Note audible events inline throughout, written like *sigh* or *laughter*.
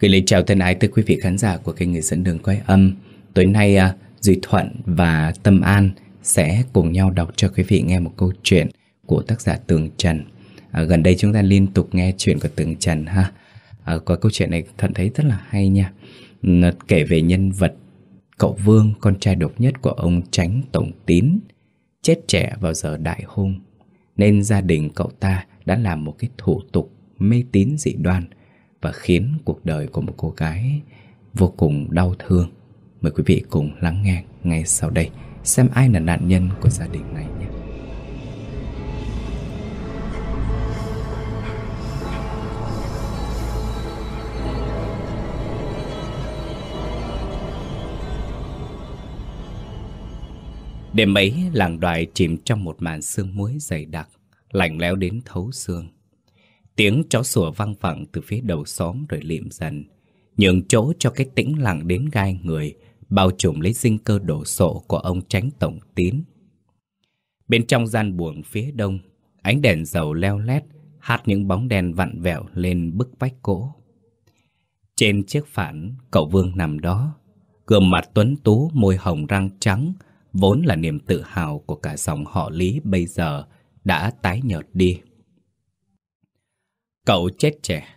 Gửi lời chào thân ái tới quý vị khán giả của kênh Người dẫn đường quay âm. Tối nay à, Duy Thuận và Tâm An sẽ cùng nhau đọc cho quý vị nghe một câu chuyện của tác giả Tường Trần. À, Gần đây chúng ta liên tục nghe chuyện của Tường Trần ha. À, Có câu chuyện này Thuận thấy rất là hay nha. Nó Kể về nhân vật cậu Vương, con trai độc nhất của ông Tránh Tổng Tín Chết trẻ vào giờ đại hôn. Nên gia đình cậu ta đã làm một cái thủ tục mê tín dị đoan và khiến cuộc đời của một cô gái vô cùng đau thương. Mời quý vị cùng lắng nghe ngay sau đây xem ai là nạn nhân của gia đình này nhé. Đêm ấy, làng đoài chìm trong một màn sương muối dày đặc, lạnh lẽo đến thấu xương. Tiếng chó sủa vang vẳng từ phía đầu xóm rồi liệm dần, nhường chỗ cho cái tĩnh lặng đến gai người, bao trùm lấy dinh cơ đổ sộ của ông tránh tổng tín. Bên trong gian buồng phía đông, ánh đèn dầu leo lét, hát những bóng đèn vặn vẹo lên bức vách gỗ. Trên chiếc phản, cậu Vương nằm đó, gương mặt tuấn tú, môi hồng răng trắng, vốn là niềm tự hào của cả dòng họ Lý bây giờ, đã tái nhợt đi. Cậu chết trẻ,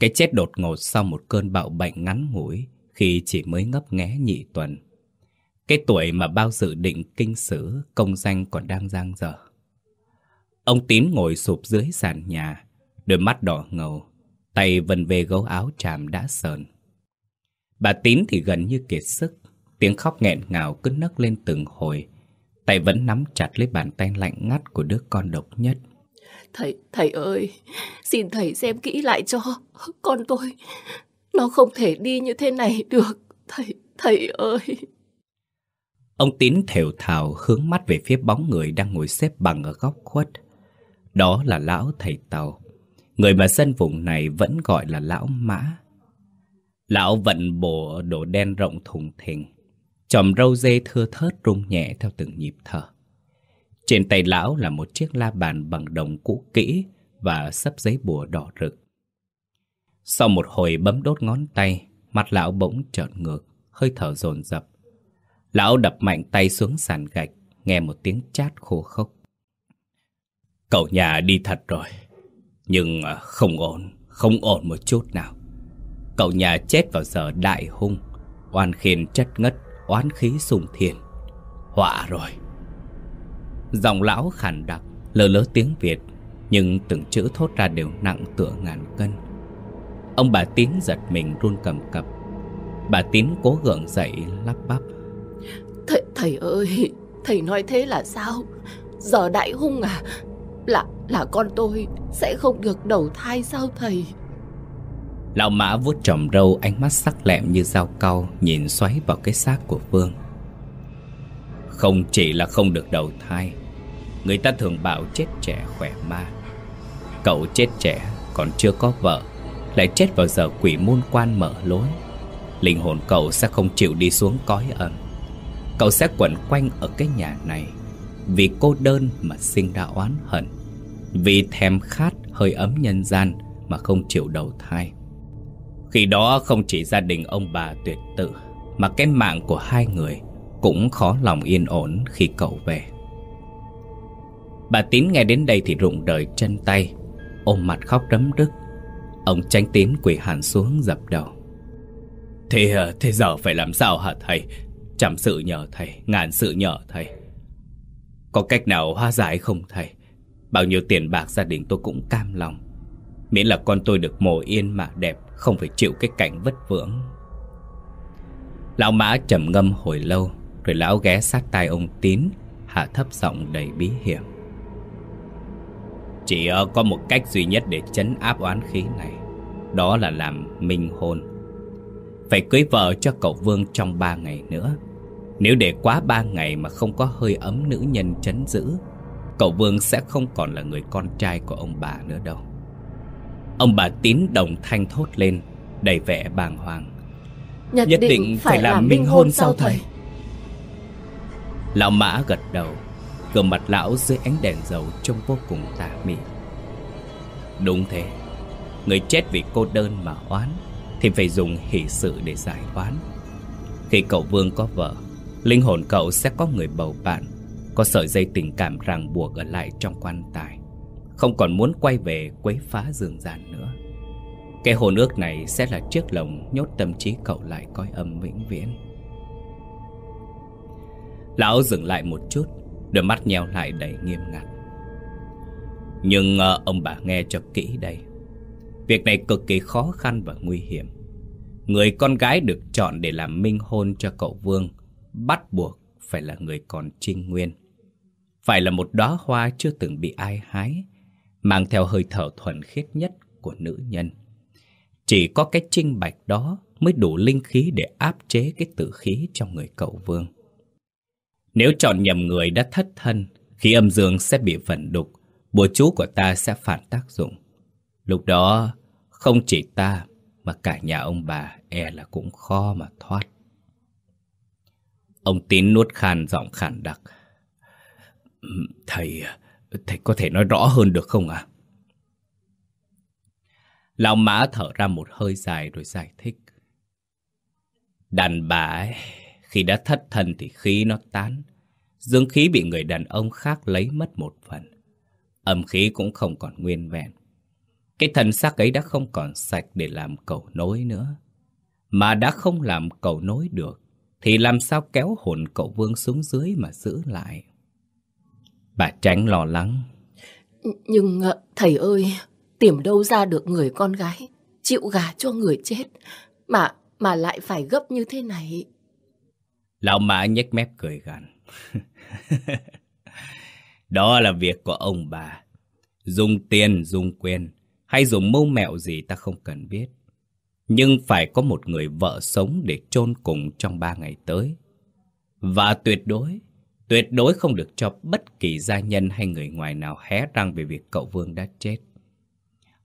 cái chết đột ngột sau một cơn bạo bệnh ngắn ngủi khi chỉ mới ngấp nghé nhị tuần. Cái tuổi mà bao dự định kinh sử, công danh còn đang giang dở. Ông Tín ngồi sụp dưới sàn nhà, đôi mắt đỏ ngầu, tay vần về gấu áo tràm đã sờn. Bà Tín thì gần như kiệt sức, tiếng khóc nghẹn ngào cứ nấc lên từng hồi, tay vẫn nắm chặt lấy bàn tay lạnh ngắt của đứa con độc nhất. Thầy, thầy ơi, xin thầy xem kỹ lại cho con tôi. Nó không thể đi như thế này được, thầy, thầy ơi. Ông Tín thều thào hướng mắt về phía bóng người đang ngồi xếp bằng ở góc khuất. Đó là lão thầy Tàu, người mà dân vùng này vẫn gọi là lão Mã. Lão vận bộ đồ đen rộng thùng thình, chòm râu dê thưa thớt rung nhẹ theo từng nhịp thở. Trên tay lão là một chiếc la bàn bằng đồng cũ kỹ và sấp giấy bùa đỏ rực. Sau một hồi bấm đốt ngón tay, mặt lão bỗng trợn ngược, hơi thở dồn dập. Lão đập mạnh tay xuống sàn gạch, nghe một tiếng chát khô khốc. Cậu nhà đi thật rồi, nhưng à, không ổn, không ổn một chút nào. Cậu nhà chết vào giờ đại hung, oan khiên chất ngất, oán khí sùng thiền. Họa rồi. Giọng lão khàn đặc, lơ lớ tiếng Việt, nhưng từng chữ thốt ra đều nặng tựa ngàn cân. Ông bà Tín giật mình run cầm cập. Bà Tín cố gượng dậy lắp bắp. Thầy, thầy ơi, thầy nói thế là sao? Giờ đại hung à? Là, là con tôi sẽ không được đầu thai sao thầy? Lão mã vuốt tròm râu ánh mắt sắc lẹm như dao cau nhìn xoáy vào cái xác của Phương. Không chỉ là không được đầu thai, Người ta thường bảo chết trẻ khỏe ma. Cậu chết trẻ còn chưa có vợ, Lại chết vào giờ quỷ môn quan mở lối. Linh hồn cậu sẽ không chịu đi xuống cõi âm Cậu sẽ quẩn quanh ở cái nhà này Vì cô đơn mà sinh ra oán hận, Vì thèm khát hơi ấm nhân gian Mà không chịu đầu thai. Khi đó không chỉ gia đình ông bà tuyệt tự Mà cái mạng của hai người cũng khó lòng yên ổn khi cậu về. Bà Tín nghe đến đây thì rụng đời chân tay Ôm mặt khóc rấm đứt. Ông tránh tín quỳ hẳn xuống dập đầu. Thế, ờ, thế giờ phải làm sao hả thầy? Trăm sự nhờ thầy Ngàn sự nhờ thầy. Có cách nào hóa giải không thầy? Bao nhiêu tiền bạc gia đình tôi cũng cam lòng. Miễn là con tôi được mồ yên mà đẹp Không phải chịu cái cảnh vất vưởng. Lão mã trầm ngâm hồi lâu rồi lão ghé sát tai ông Tín Hạ thấp giọng đầy bí hiểm. Chỉ ờ, có một cách duy nhất để chấn áp oán khí này Đó là làm minh hôn Phải cưới vợ cho cậu Vương trong ba ngày nữa. Nếu để quá ba ngày mà không có hơi ấm nữ nhân chấn giữ Cậu Vương sẽ không còn là người con trai của ông bà nữa đâu. Ông bà Tín đồng thanh thốt lên Đầy vẻ bàng hoàng. Nhất, Nhất định, định phải, làm minh hôn sao thầy? thầy? Lão mã gật đầu Gương mặt lão dưới ánh đèn dầu trông vô cùng tà mị. Đúng thế, Người chết vì cô đơn mà oán Thì phải dùng hỷ sự để giải oán. Khi cậu Vương có vợ, Linh hồn cậu sẽ có người bầu bạn, Có sợi dây tình cảm ràng buộc ở lại trong quan tài, Không còn muốn quay về quấy phá dương gian nữa. Cái hồn ước này sẽ là chiếc lồng nhốt tâm trí cậu lại coi âm vĩnh viễn. Lão dừng lại một chút Đôi mắt nheo lại đầy nghiêm ngặt. Nhưng uh, ông bà nghe cho kỹ đây. Việc này cực kỳ khó khăn và nguy hiểm. Người con gái được chọn để làm minh hôn cho cậu Vương Bắt buộc phải là người còn trinh nguyên. Phải là một đóa hoa chưa từng bị ai hái Mang theo hơi thở thuần khiết nhất của nữ nhân. Chỉ có cái trinh bạch đó mới đủ linh khí để áp chế cái tử khí trong người cậu Vương nếu chọn nhầm người đã thất thân, khí âm dương sẽ bị vận đục, bùa chú của ta sẽ phản tác dụng. Lúc đó, không chỉ ta, mà cả nhà ông bà e là cũng khó mà thoát. Ông Tín nuốt khan giọng khản đặc. Thầy, thầy có thể nói rõ hơn được không ạ? À? Lão Mã thở ra một hơi dài rồi giải thích. Đàn bà ấy, khi đã thất thần thì khí nó tán. Dương khí bị người đàn ông khác lấy mất một phần. Âm khí cũng không còn nguyên vẹn. Cái thần xác ấy đã không còn sạch để làm cầu nối nữa. Mà đã không làm cầu nối được, thì làm sao kéo hồn cậu Vương xuống dưới mà giữ lại? Bà tránh lo lắng. Nhưng ờ, thầy ơi, tìm đâu ra được người con gái, chịu gà cho người chết, mà mà lại phải gấp như thế này. Lão Mã nhếch mép cười gằn. *laughs* Đó là việc của ông bà. Dùng tiền, dùng quyền, hay dùng mưu mẹo gì ta không cần biết. Nhưng phải có một người vợ sống để chôn cùng trong ba ngày tới. Và tuyệt đối, tuyệt đối không được cho bất kỳ gia nhân hay người ngoài nào hé răng về việc cậu Vương đã chết.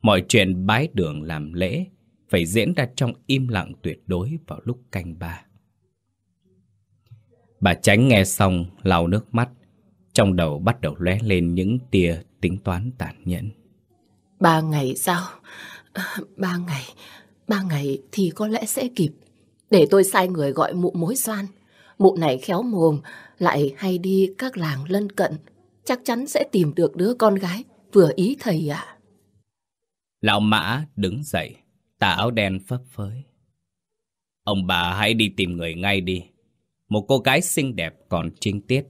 Mọi chuyện bái đường làm lễ phải diễn ra trong im lặng tuyệt đối vào lúc canh ba. Bà tránh nghe xong lau nước mắt. Trong đầu bắt đầu lóe lên những tia tính toán tàn nhẫn. Ba ngày sao? Ba ngày Ba ngày thì có lẽ sẽ kịp. Để tôi sai người gọi mụ mối xoan. Mụ này khéo mồm Lại hay đi các làng lân cận. Chắc chắn sẽ tìm được đứa con gái Vừa ý thầy ạ. À. Lão Mã đứng dậy Tà áo đen phấp phới. Ông bà hãy đi tìm người ngay đi một cô gái xinh đẹp còn trinh tiết.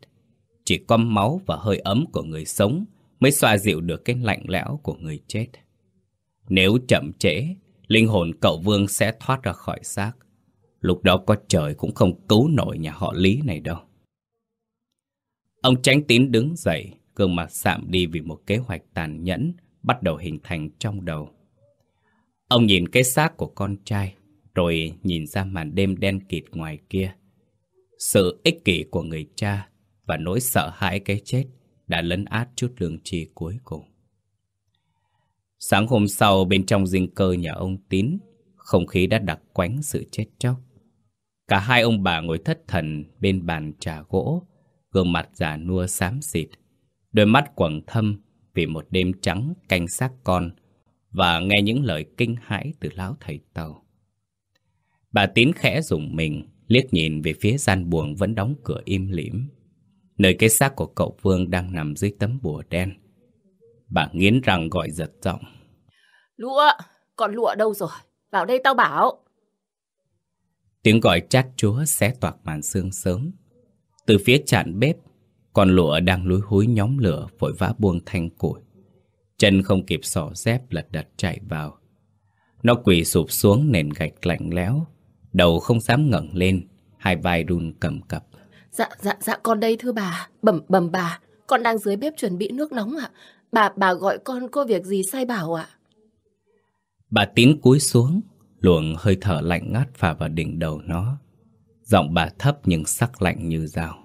Chỉ có máu và hơi ấm của người sống mới xoa dịu được cái lạnh lẽo của người chết. Nếu chậm trễ, linh hồn cậu Vương sẽ thoát ra khỏi xác. Lúc đó có trời cũng không cứu nổi nhà họ Lý này đâu. Ông tránh tín đứng dậy, gương mặt sạm đi vì một kế hoạch tàn nhẫn bắt đầu hình thành trong đầu. Ông nhìn cái xác của con trai, rồi nhìn ra màn đêm đen kịt ngoài kia. Sự ích kỷ của người cha và nỗi sợ hãi cái chết đã lấn át chút lương tri cuối cùng. Sáng hôm sau bên trong dinh cơ nhà ông Tín, không khí đã đặc quánh sự chết chóc. Cả hai ông bà ngồi thất thần bên bàn trà gỗ, gương mặt già nua xám xịt, đôi mắt quầng thâm vì một đêm trắng canh xác con và nghe những lời kinh hãi từ lão thầy tàu. Bà Tín khẽ dùng mình liếc nhìn về phía gian buồng vẫn đóng cửa im lìm. Nơi cái xác của cậu Vương đang nằm dưới tấm bùa đen. Bà nghiến răng gọi giật giọng. Lụa, còn lụa đâu rồi? Vào đây tao bảo. Tiếng gọi chát chúa xé toạc màn sương sớm. Từ phía chạn bếp, con lụa đang lúi húi nhóm lửa vội vã buông thanh củi. Chân không kịp xỏ dép lật đật chạy vào. Nó quỳ sụp xuống nền gạch lạnh lẽo, Đầu không dám ngẩng lên Hai vai run cầm cập. Dạ dạ dạ con đây thưa bà. Bẩm bẩm bà Con đang dưới bếp chuẩn bị nước nóng ạ. Bà bà gọi con có việc gì sai bảo ạ? Bà tín cúi xuống Luồng hơi thở lạnh ngắt phả vào đỉnh đầu nó. Giọng bà thấp nhưng sắc lạnh như dao.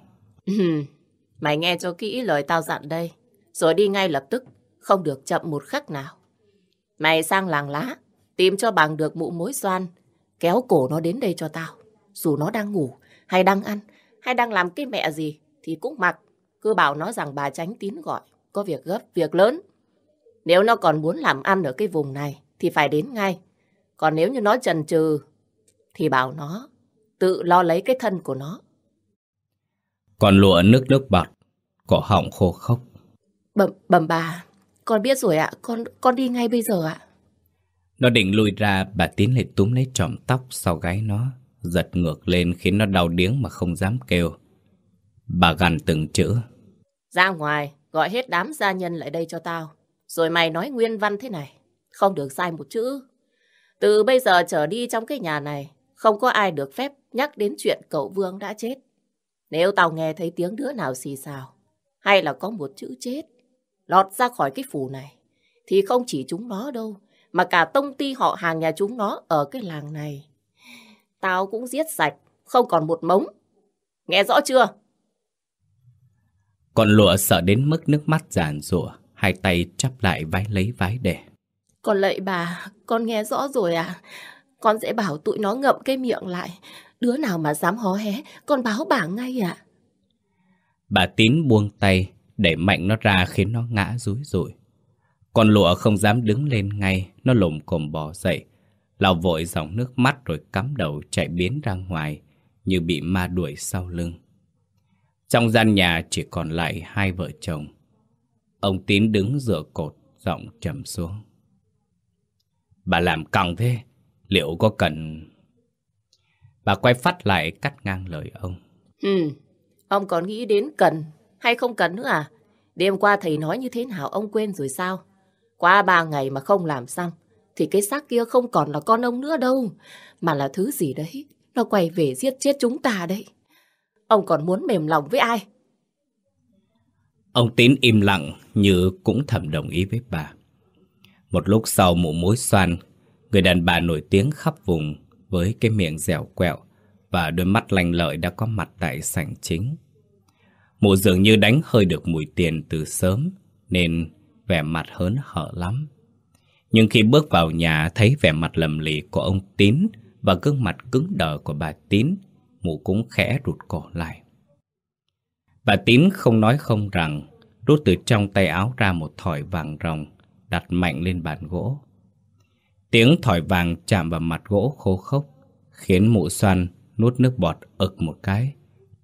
Mày nghe cho kỹ lời tao dặn đây. Rồi đi ngay lập tức Không được chậm một khắc nào. Mày sang làng lá Tìm cho bằng được mụ mối xoan Kéo cổ nó đến đây cho tao. Dù nó đang ngủ, hay đang ăn, hay đang làm cái mẹ gì, thì cũng mặc. Cứ bảo nó rằng bà tránh tín gọi, có việc gấp, việc lớn. Nếu nó còn muốn làm ăn ở cái vùng này, thì phải đến ngay. Còn nếu như nó chần chừ, thì bảo nó tự lo lấy cái thân của nó. Còn lụa nước nước bọt, cổ họng khô khốc. Bẩm, bẩm bà, con biết rồi ạ, con con đi ngay bây giờ ạ. Nó định lùi ra, bà Tín lại túm lấy trọm tóc sau gáy nó, giật ngược lên khiến nó đau điếng mà không dám kêu. Bà gằn từng chữ. Ra ngoài, gọi hết đám gia nhân lại đây cho tao. Rồi mày nói nguyên văn thế này, không được sai một chữ. Từ bây giờ trở đi trong cái nhà này, không có ai được phép nhắc đến chuyện cậu Vương đã chết. Nếu tao nghe thấy tiếng đứa nào xì xào, hay là có một chữ chết, lọt ra khỏi cái phủ này, thì không chỉ chúng nó đâu, mà cả tông ty họ hàng nhà chúng nó ở cái làng này. Tao cũng giết sạch, không còn một mống. Nghe rõ chưa? Con lụa sợ đến mức nước mắt giàn rủa hai tay chắp lại vái lấy vái để. Con lạy bà, con nghe rõ rồi à? Con sẽ bảo tụi nó ngậm cái miệng lại. Đứa nào mà dám hó hé, con báo bà ngay ạ. Bà Tín buông tay, để mạnh nó ra khiến nó ngã rúi rủi. Con lụa không dám đứng lên ngay, nó lồm cồm bò dậy, lau vội dòng nước mắt rồi cắm đầu chạy biến ra ngoài, như bị ma đuổi sau lưng. Trong gian nhà chỉ còn lại hai vợ chồng. Ông Tín đứng dựa cột, giọng trầm xuống. Bà làm căng thế, liệu có cần... Bà quay phát lại cắt ngang lời ông. Ừ, ông còn nghĩ đến cần hay không cần nữa à? Đêm qua thầy nói như thế nào ông quên rồi sao? Qua ba ngày mà không làm xong, thì cái xác kia không còn là con ông nữa đâu, mà là thứ gì đấy, nó quay về giết chết chúng ta đấy. Ông còn muốn mềm lòng với ai? Ông Tín im lặng như cũng thầm đồng ý với bà. Một lúc sau mụ mối xoan, người đàn bà nổi tiếng khắp vùng với cái miệng dẻo quẹo và đôi mắt lành lợi đã có mặt tại sảnh chính. Mụ dường như đánh hơi được mùi tiền từ sớm nên vẻ mặt hớn hở lắm. Nhưng khi bước vào nhà thấy vẻ mặt lầm lì của ông Tín và gương mặt cứng đờ của bà Tín, mụ cũng khẽ rụt cổ lại. Bà Tín không nói không rằng, rút từ trong tay áo ra một thỏi vàng ròng, đặt mạnh lên bàn gỗ. Tiếng thỏi vàng chạm vào mặt gỗ khô khốc, khiến mụ xoan nuốt nước bọt ực một cái,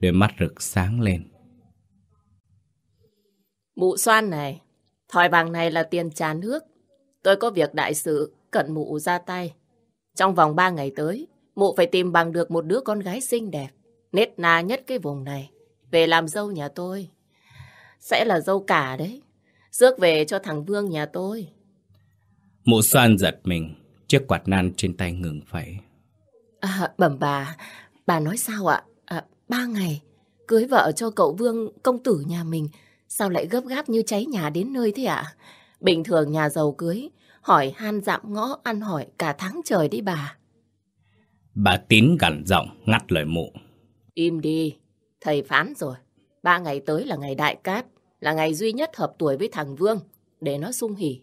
đôi mắt rực sáng lên. Mụ xoan này, thỏi vàng này là tiền trà nước. Tôi có việc đại sự, cận mụ ra tay. Trong vòng ba ngày tới, mụ phải tìm bằng được một đứa con gái xinh đẹp, nết na nhất cái vùng này, về làm dâu nhà tôi. Sẽ là dâu cả đấy. Rước về cho thằng Vương nhà tôi. Mụ xoan giật mình, chiếc quạt nan trên tay ngừng phải. À, bẩm bà, bà nói sao ạ? À, ba ngày, cưới vợ cho cậu Vương công tử nhà mình, sao lại gấp gáp như cháy nhà đến nơi thế ạ? Bình thường nhà giàu cưới, hỏi han dạm ngõ ăn hỏi cả tháng trời đi bà. Bà Tín gằn giọng ngắt lời mụ. Im đi, thầy phán rồi. Ba ngày tới là ngày đại cát, là ngày duy nhất hợp tuổi với thằng Vương, để nó sung hỉ,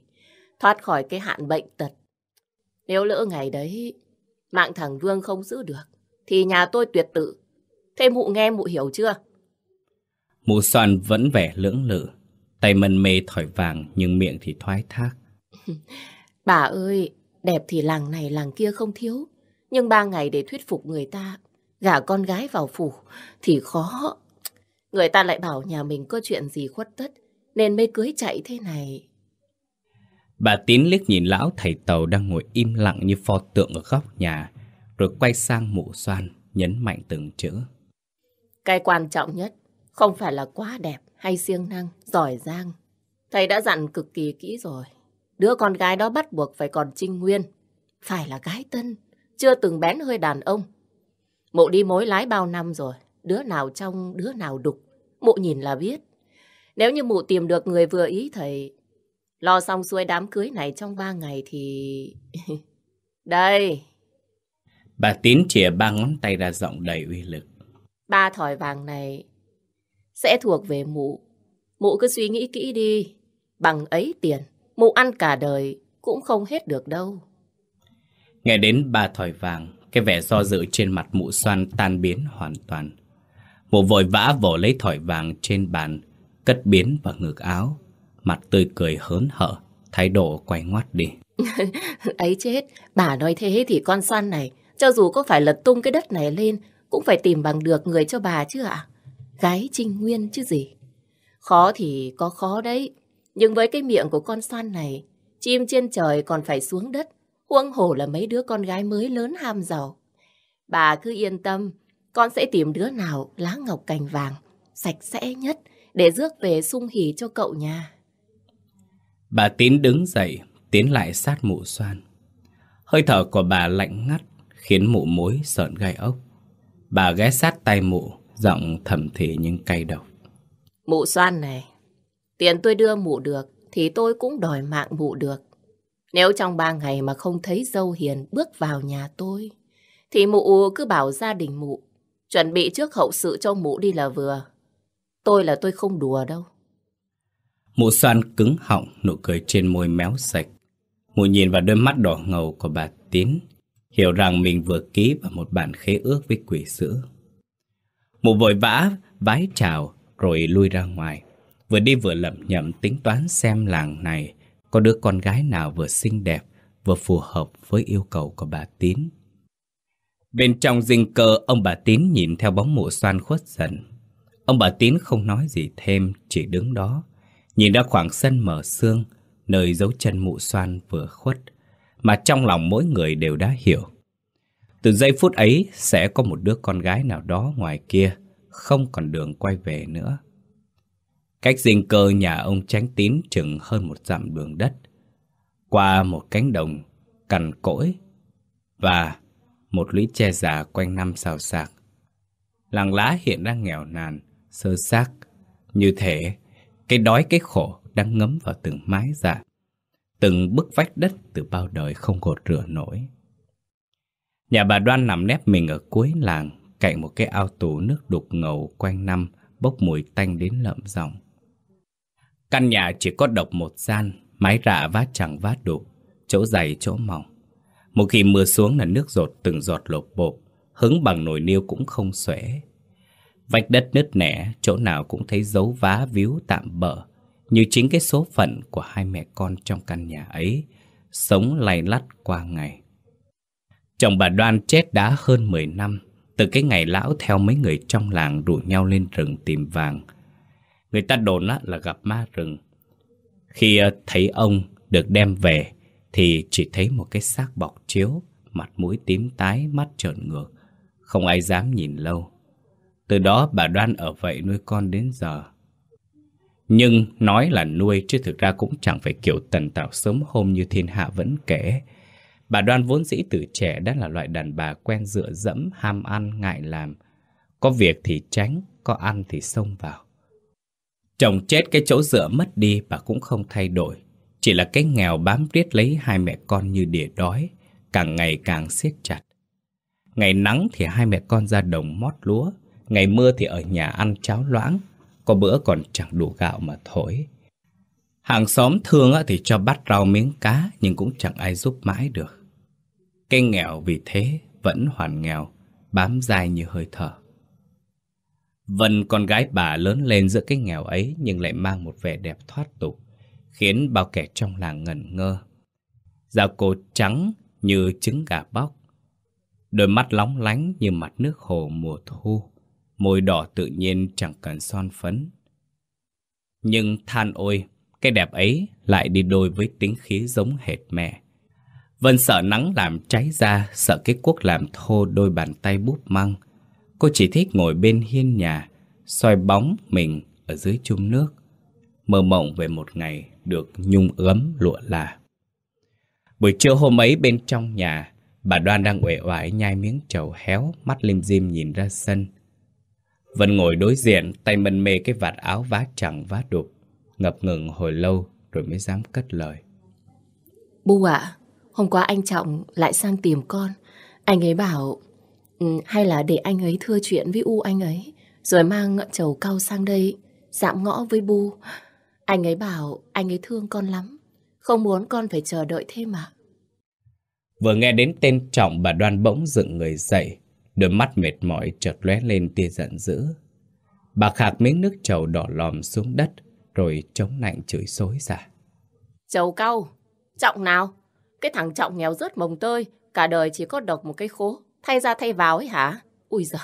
thoát khỏi cái hạn bệnh tật. Nếu lỡ ngày đấy, mạng thằng Vương không giữ được, thì nhà tôi tuyệt tự. Thế mụ nghe mụ hiểu chưa? Mụ xoan vẫn vẻ lưỡng lự, tay mân mê thỏi vàng nhưng miệng thì thoái thác. *laughs* Bà ơi, đẹp thì làng này làng kia không thiếu, nhưng ba ngày để thuyết phục người ta gả con gái vào phủ thì khó. Người ta lại bảo nhà mình có chuyện gì khuất tất nên mới cưới chạy thế này. Bà Tín liếc nhìn lão thầy tàu đang ngồi im lặng như pho tượng ở góc nhà rồi quay sang mụ xoan nhấn mạnh từng chữ. Cái quan trọng nhất không phải là quá đẹp hay siêng năng, giỏi giang. Thầy đã dặn cực kỳ kỹ rồi. Đứa con gái đó bắt buộc phải còn trinh nguyên. Phải là gái tân, chưa từng bén hơi đàn ông. Mụ đi mối lái bao năm rồi. Đứa nào trong, đứa nào đục. Mụ nhìn là biết. Nếu như mụ tìm được người vừa ý thầy, lo xong xuôi đám cưới này trong ba ngày thì... *laughs* Đây! Bà Tín chìa ba ngón tay ra giọng đầy uy lực. Ba thỏi vàng này sẽ thuộc về mụ. Mụ cứ suy nghĩ kỹ đi. Bằng ấy tiền, mụ ăn cả đời cũng không hết được đâu. Nghe đến ba thỏi vàng, cái vẻ do dự trên mặt mụ xoan tan biến hoàn toàn. Mụ vội vã vỗ lấy thỏi vàng trên bàn, cất biến vào ngực áo, mặt tươi cười hớn hở, thái độ quay ngoắt đi. *laughs* ấy chết, bà nói thế thì con xoan này, cho dù có phải lật tung cái đất này lên, cũng phải tìm bằng được người cho bà chứ ạ. Gái trinh nguyên chứ gì. Khó thì có khó đấy, nhưng với cái miệng của con xoan này, chim trên trời còn phải xuống đất, huông hổ là mấy đứa con gái mới lớn ham giàu. Bà cứ yên tâm, con sẽ tìm đứa nào lá ngọc cành vàng, sạch sẽ nhất để rước về sung hỉ cho cậu nhà. Bà Tín đứng dậy, tiến lại sát mụ xoan. Hơi thở của bà lạnh ngắt, khiến mụ mối sợn gai ốc. Bà ghé sát tay mụ, giọng thầm thì nhưng cay độc. Mụ xoan này, tiền tôi đưa mụ được, thì tôi cũng đòi mạng mụ được. Nếu trong ba ngày mà không thấy dâu hiền bước vào nhà tôi, thì mụ cứ bảo gia đình mụ, chuẩn bị trước hậu sự cho mụ đi là vừa. Tôi là tôi không đùa đâu. Mụ xoan cứng họng, nụ cười trên môi méo sạch. Mụ nhìn vào đôi mắt đỏ ngầu của bà Tín, hiểu rằng mình vừa ký vào một bản khế ước với quỷ sữa. Mụ vội vã, vái chào, rồi lui ra ngoài. Vừa đi vừa lẩm nhẩm tính toán xem làng này có đứa con gái nào vừa xinh đẹp, vừa phù hợp với yêu cầu của bà Tín. Bên trong dinh cơ, ông bà Tín nhìn theo bóng mụ xoan khuất dần. Ông bà Tín không nói gì thêm, chỉ đứng đó, nhìn ra khoảng sân mở xương, nơi dấu chân mụ xoan vừa khuất, mà trong lòng mỗi người đều đã hiểu. Từ giây phút ấy sẽ có một đứa con gái nào đó ngoài kia, không còn đường quay về nữa. Cách dinh cơ nhà ông tránh tín chừng hơn một dặm đường đất. Qua một cánh đồng cằn cỗi và một lũy tre già quanh năm xào xạc. Làng lá hiện đang nghèo nàn, sơ xác. Như thể cái đói cái khổ đang ngấm vào từng mái dạ. Từng bức vách đất từ bao đời không gột rửa nổi. Nhà bà Đoan nằm nép mình ở cuối làng, cạnh một cái ao tù nước đục ngầu quanh năm, bốc mùi tanh đến lợm giọng. Căn nhà chỉ có độc một gian, mái rạ vát chẳng vát đục, chỗ dày chỗ mỏng. Một khi mưa xuống là nước rột từng giọt lột bột, hứng bằng nồi niêu cũng không xuể. Vách đất nứt nẻ, chỗ nào cũng thấy dấu vá víu tạm bỡ, như chính cái số phận của hai mẹ con trong căn nhà ấy, sống lay lắt qua ngày. Chồng bà Đoan chết đã hơn 10 năm, từ cái ngày lão theo mấy người trong làng rủ nhau lên rừng tìm vàng. Người ta đồn là gặp ma rừng. Khi ờ, thấy ông được đem về, thì chỉ thấy một cái xác bọc chiếu, mặt mũi tím tái, mắt trợn ngược. Không ai dám nhìn lâu. Từ đó bà Đoan ở vậy nuôi con đến giờ. Nhưng nói là nuôi chứ thực ra cũng chẳng phải kiểu tần tảo sớm hôm như thiên hạ vẫn kể. Bà Đoan vốn dĩ từ trẻ đã là loại đàn bà quen dựa dẫm, ham ăn, ngại làm. Có việc thì tránh, có ăn thì xông vào. Chồng chết cái chỗ dựa mất đi bà cũng không thay đổi. Chỉ là cái nghèo bám riết lấy hai mẹ con như đỉa đói, càng ngày càng siết chặt. Ngày nắng thì hai mẹ con ra đồng mót lúa, ngày mưa thì ở nhà ăn cháo loãng, có bữa còn chẳng đủ gạo mà thổi. Hàng xóm thương thì cho bắt rau miếng cá nhưng cũng chẳng ai giúp mãi được. Cái nghèo vì thế vẫn hoàn nghèo, bám dai như hơi thở. Vân con gái bà lớn lên giữa cái nghèo ấy nhưng lại mang một vẻ đẹp thoát tục khiến bao kẻ trong làng ngẩn ngơ. Da cô trắng như trứng gà bóc, đôi mắt lóng lánh như mặt nước hồ mùa thu, môi đỏ tự nhiên chẳng cần son phấn. Nhưng than ôi, cái đẹp ấy lại đi đôi với tính khí giống hệt mẹ. Vân sợ nắng làm cháy da, sợ cái cuốc làm thô đôi bàn tay bút măng. Cô chỉ thích ngồi bên hiên nhà, soi bóng mình ở dưới chung nước, mơ mộng về một ngày được nhung ấm lụa là. Buổi trưa hôm ấy bên trong nhà, bà Đoan đang uể oải nhai miếng trầu héo, mắt lim dim nhìn ra sân. Vân ngồi đối diện, tay mân mê cái vạt áo vá chẳng vá đục, ngập ngừng hồi lâu rồi mới dám cất lời. Bu ạ, hôm qua anh Trọng lại sang tìm con. Anh ấy bảo ừ, hay là để anh ấy thưa chuyện với U anh ấy, rồi mang trầu cau sang đây, dạm ngõ với Bu. Anh ấy bảo anh ấy thương con lắm, không muốn con phải chờ đợi thêm mà. Vừa nghe đến tên Trọng bà đoan bỗng dựng người dậy, đôi mắt mệt mỏi chợt lóe lên tia giận dữ. Bà khạc miếng nước trầu đỏ lòm xuống đất, rồi chống nạnh chửi xối ra. Chầu cau, trọng nào? Cái thằng trọng nghèo rớt mồng tơi, cả đời chỉ có độc một cái khố, thay ra thay vào ấy hả? Ui giời,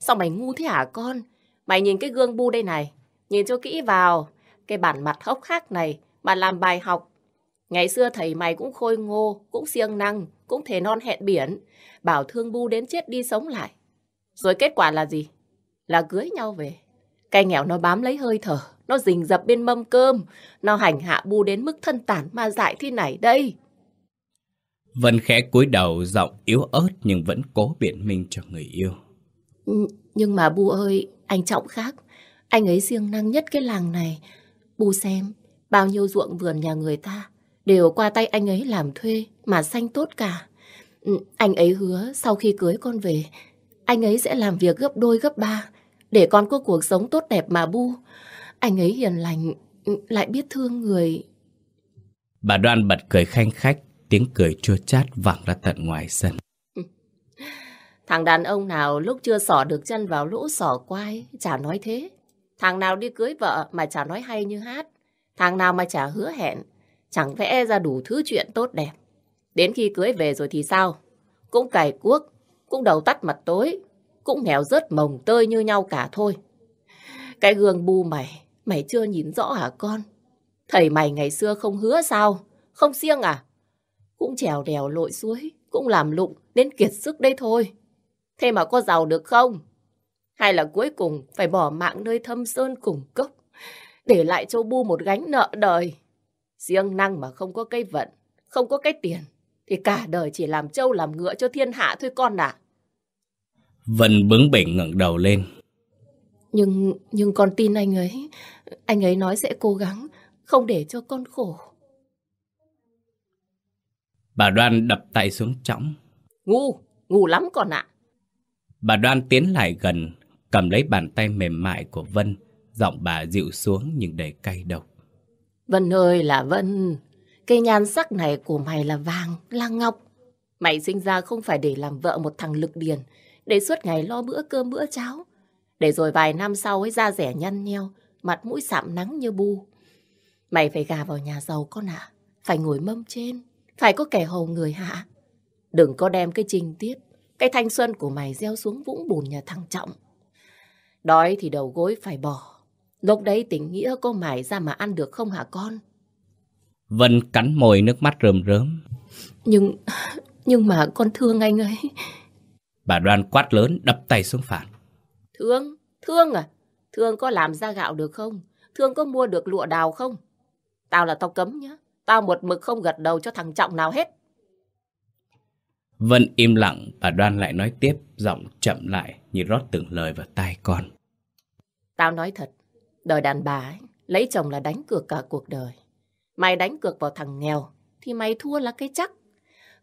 sao mày ngu thế hả con? Mày nhìn cái gương bu đây này, nhìn cho kỹ vào, cái bản mặt hốc hác này mà làm bài học. Ngày xưa thầy mày cũng khôi ngô, cũng siêng năng, cũng thể non hẹn biển, bảo thương bu đến chết đi sống lại. Rồi kết quả là gì? Là cưới nhau về. Cái nghèo nó bám lấy hơi thở, nó rình dập bên mâm cơm, nó hành hạ bu đến mức thân tàn ma dại thế này đây. Vân khẽ cúi đầu giọng yếu ớt nhưng vẫn cố biện minh cho người yêu. Nhưng mà bu ơi, anh Trọng khác. Anh ấy siêng năng nhất cái làng này. Bu xem, bao nhiêu ruộng vườn nhà người ta đều qua tay anh ấy làm thuê mà xanh tốt cả. Anh ấy hứa sau khi cưới con về, anh ấy sẽ làm việc gấp đôi gấp ba để con có cuộc sống tốt đẹp mà bu. Anh ấy hiền lành, lại biết thương người. Bà Đoan bật cười khanh khách, tiếng cười chua chát vẳng ra tận ngoài sân. Thằng đàn ông nào lúc chưa sỏ được chân vào lỗ sỏ quai, chả nói thế. Thằng nào đi cưới vợ mà chả nói hay như hát. Thằng nào mà chả hứa hẹn, chẳng vẽ ra đủ thứ chuyện tốt đẹp. Đến khi cưới về rồi thì sao? Cũng cày cuốc, cũng đầu tắt mặt tối, cũng nghèo rớt mồng tơi như nhau cả thôi. Cái gương bu mày, mày chưa nhìn rõ hả con? Thầy mày ngày xưa không hứa sao? Không siêng à? Cũng trèo đèo lội suối, cũng làm lụng đến kiệt sức đây thôi. Thế mà có giàu được không? Hay là cuối cùng phải bỏ mạng nơi thâm sơn cùng cốc, để lại cho bu một gánh nợ đời? Riêng năng mà không có cây vận, không có cái tiền, thì cả đời chỉ làm trâu làm ngựa cho thiên hạ thôi con ạ. Vân bướng bỉnh ngẩng đầu lên. Nhưng nhưng con tin anh ấy, anh ấy nói sẽ cố gắng, không để cho con khổ. Bà Đoan đập tay xuống trõng. Ngu, ngu lắm con ạ. Bà Đoan tiến lại gần, cầm lấy bàn tay mềm mại của Vân, giọng bà dịu xuống nhưng đầy cay độc. Vân ơi là Vân, cái nhan sắc này của mày là vàng, là ngọc. Mày sinh ra không phải để làm vợ một thằng lực điền, để suốt ngày lo bữa cơm bữa cháo. Để rồi vài năm sau ấy da rẻ nhăn nheo, mặt mũi sạm nắng như bu. Mày phải gà vào nhà giàu con ạ, phải ngồi mâm trên, phải có kẻ hầu người hạ. Đừng có đem cái trình tiết, cái thanh xuân của mày gieo xuống vũng bùn nhà thằng Trọng. Đói thì đầu gối phải bỏ. Lúc đấy tình nghĩa có mày ra mà ăn được không hả con? Vân cắn môi nước mắt rơm rớm. Nhưng, nhưng mà con thương anh ấy. Bà đoan quát lớn đập tay xuống phản. Thương? Thương à? Thương có làm ra gạo được không? Thương có mua được lụa đào không? Tao là tao cấm nhá. Tao một mực không gật đầu cho thằng Trọng nào hết. Vân im lặng, bà Đoan lại nói tiếp, giọng chậm lại như rót từng lời vào tai con. Tao nói thật, đời đàn bà ấy, lấy chồng là đánh cược cả cuộc đời. Mày đánh cược vào thằng nghèo, thì mày thua là cái chắc.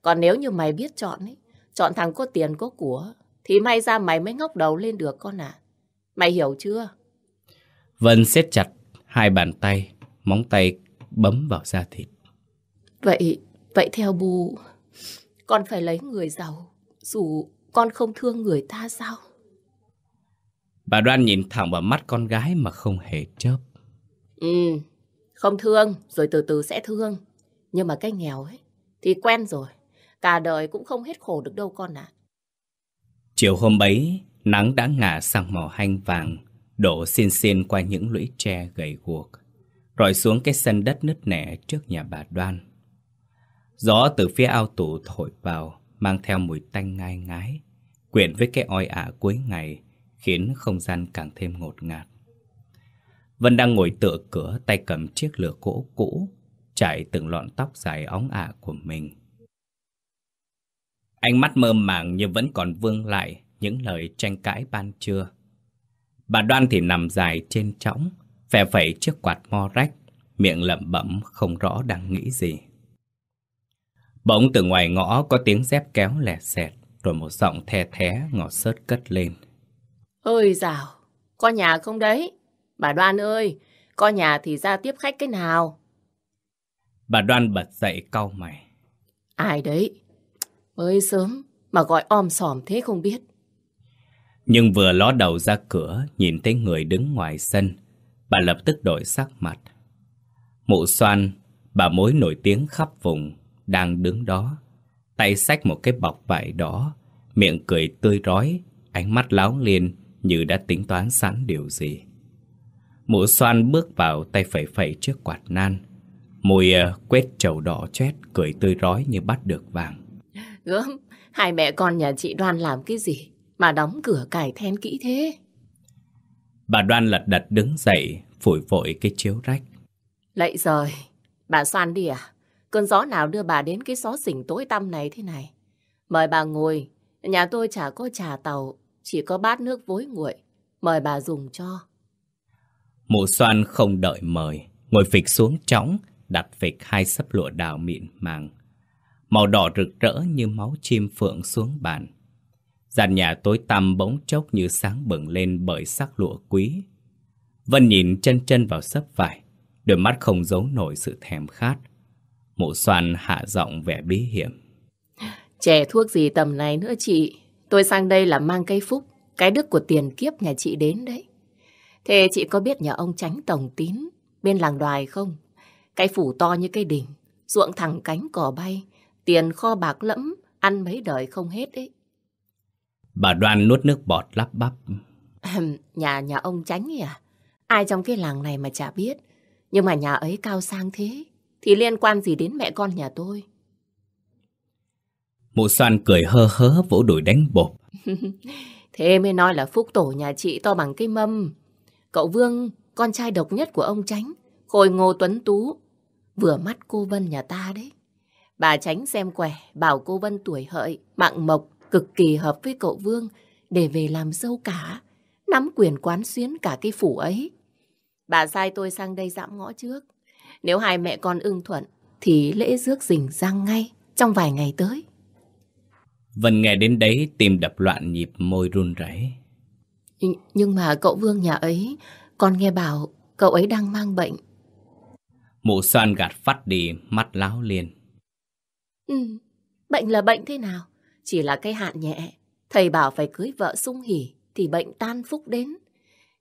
Còn nếu như mày biết chọn ấy, chọn thằng có tiền có của, thì may ra mày mới ngóc đầu lên được con à. Mày hiểu chưa? Vân siết chặt hai bàn tay, móng tay bấm vào da thịt. Vậy, vậy theo bù, con phải lấy người giàu, dù con không thương người ta sao? Bà Đoan nhìn thẳng vào mắt con gái mà không hề chớp. Ừ, không thương, rồi từ từ sẽ thương. Nhưng mà cái nghèo ấy, thì quen rồi. Cả đời cũng không hết khổ được đâu con ạ. Chiều hôm ấy, nắng đã ngả sang màu hanh vàng, đổ xin xin qua những lũy tre gầy guộc, rọi xuống cái sân đất nứt nẻ trước nhà bà Đoan. Gió từ phía ao tủ thổi vào, mang theo mùi tanh ngai ngái, quyện với cái oi ả cuối ngày, khiến không gian càng thêm ngột ngạt. Vân đang ngồi tựa cửa tay cầm chiếc lửa gỗ cũ, chải từng lọn tóc dài óng ả của mình. Ánh mắt mơ màng như vẫn còn vương lại những lời tranh cãi ban trưa. Bà Đoan thì nằm dài trên trõng, phè phẩy chiếc quạt mo rách, miệng lẩm bẩm không rõ đang nghĩ gì. Bỗng từ ngoài ngõ có tiếng dép kéo lẹt xẹt, rồi một giọng the thé ngọt sớt cất lên. Ơi dào, có nhà không đấy? Bà Đoan ơi, có nhà thì ra tiếp khách cái nào? Bà Đoan bật dậy cau mày. Ai đấy? Mới sớm mà gọi om sòm thế không biết. Nhưng vừa ló đầu ra cửa nhìn thấy người đứng ngoài sân, bà lập tức đổi sắc mặt. Mụ xoan Bà mối nổi tiếng khắp vùng, đang đứng đó. Tay xách một cái bọc vải đỏ, miệng cười tươi rói, ánh mắt láo liên như đã tính toán sẵn điều gì. Mụ xoan bước vào tay phẩy phẩy trước quạt nan. Mùi uh, quét trầu đỏ chét, cười tươi rói như bắt được vàng. Gớm, hai mẹ con nhà chị Đoan làm cái gì mà đóng cửa cài then kỹ thế? Bà Đoan lật đật đứng dậy, phủi vội cái chiếu rách. Lạy rồi, bà xoan đi à? Cơn gió nào đưa bà đến cái xó xỉnh tối tăm này thế này? Mời bà ngồi, nhà tôi chả có trà tàu, chỉ có bát nước vối nguội. Mời bà dùng cho. Mụ xoan không đợi mời, ngồi phịch xuống trống, đặt phịch hai sấp lụa đào mịn màng. Màu đỏ rực rỡ như máu chim phượng xuống bàn. Gian nhà tối tăm bỗng chốc như sáng bừng lên bởi sắc lụa quý. Vân nhìn chân chân vào sấp vải, đôi mắt không giấu nổi sự thèm khát. Mụ xoan hạ giọng vẻ bí hiểm. Trẻ thuốc gì tầm này nữa chị? Tôi sang đây là mang cây phúc, cái đức của tiền kiếp nhà chị đến đấy. Thế chị có biết nhà ông tránh tổng tín bên làng đoài không? Cái phủ to như cây đỉnh, ruộng thẳng cánh cỏ bay, tiền kho bạc lẫm, ăn mấy đời không hết ấy. Bà đoan nuốt nước bọt lắp bắp. nhà nhà ông tránh ấy à? Ai trong cái làng này mà chả biết. Nhưng mà nhà ấy cao sang thế, thì liên quan gì đến mẹ con nhà tôi? Mụ xoan cười hơ hớ vỗ đùi đánh bột. *laughs* Thế mới nói là phúc tổ nhà chị to bằng cái mâm. Cậu Vương, con trai độc nhất của ông Tránh, khôi ngô tuấn tú, vừa mắt cô Vân nhà ta đấy. Bà Tránh xem quẻ, bảo cô Vân tuổi hợi, mạng mộc, cực kỳ hợp với cậu Vương để về làm dâu cả, nắm quyền quán xuyến cả cái phủ ấy. Bà sai tôi sang đây dạm ngõ trước. Nếu hai mẹ con ưng thuận, thì lễ rước rình răng ngay trong vài ngày tới. Vân nghe đến đấy tim đập loạn nhịp môi run rẩy. Nhưng mà cậu Vương nhà ấy, con nghe bảo cậu ấy đang mang bệnh. Mụ xoan gạt phát đi, mắt láo liền. Ừ, bệnh là bệnh thế nào? Chỉ là cái hạn nhẹ. Thầy bảo phải cưới vợ sung hỉ thì bệnh tan phúc đến.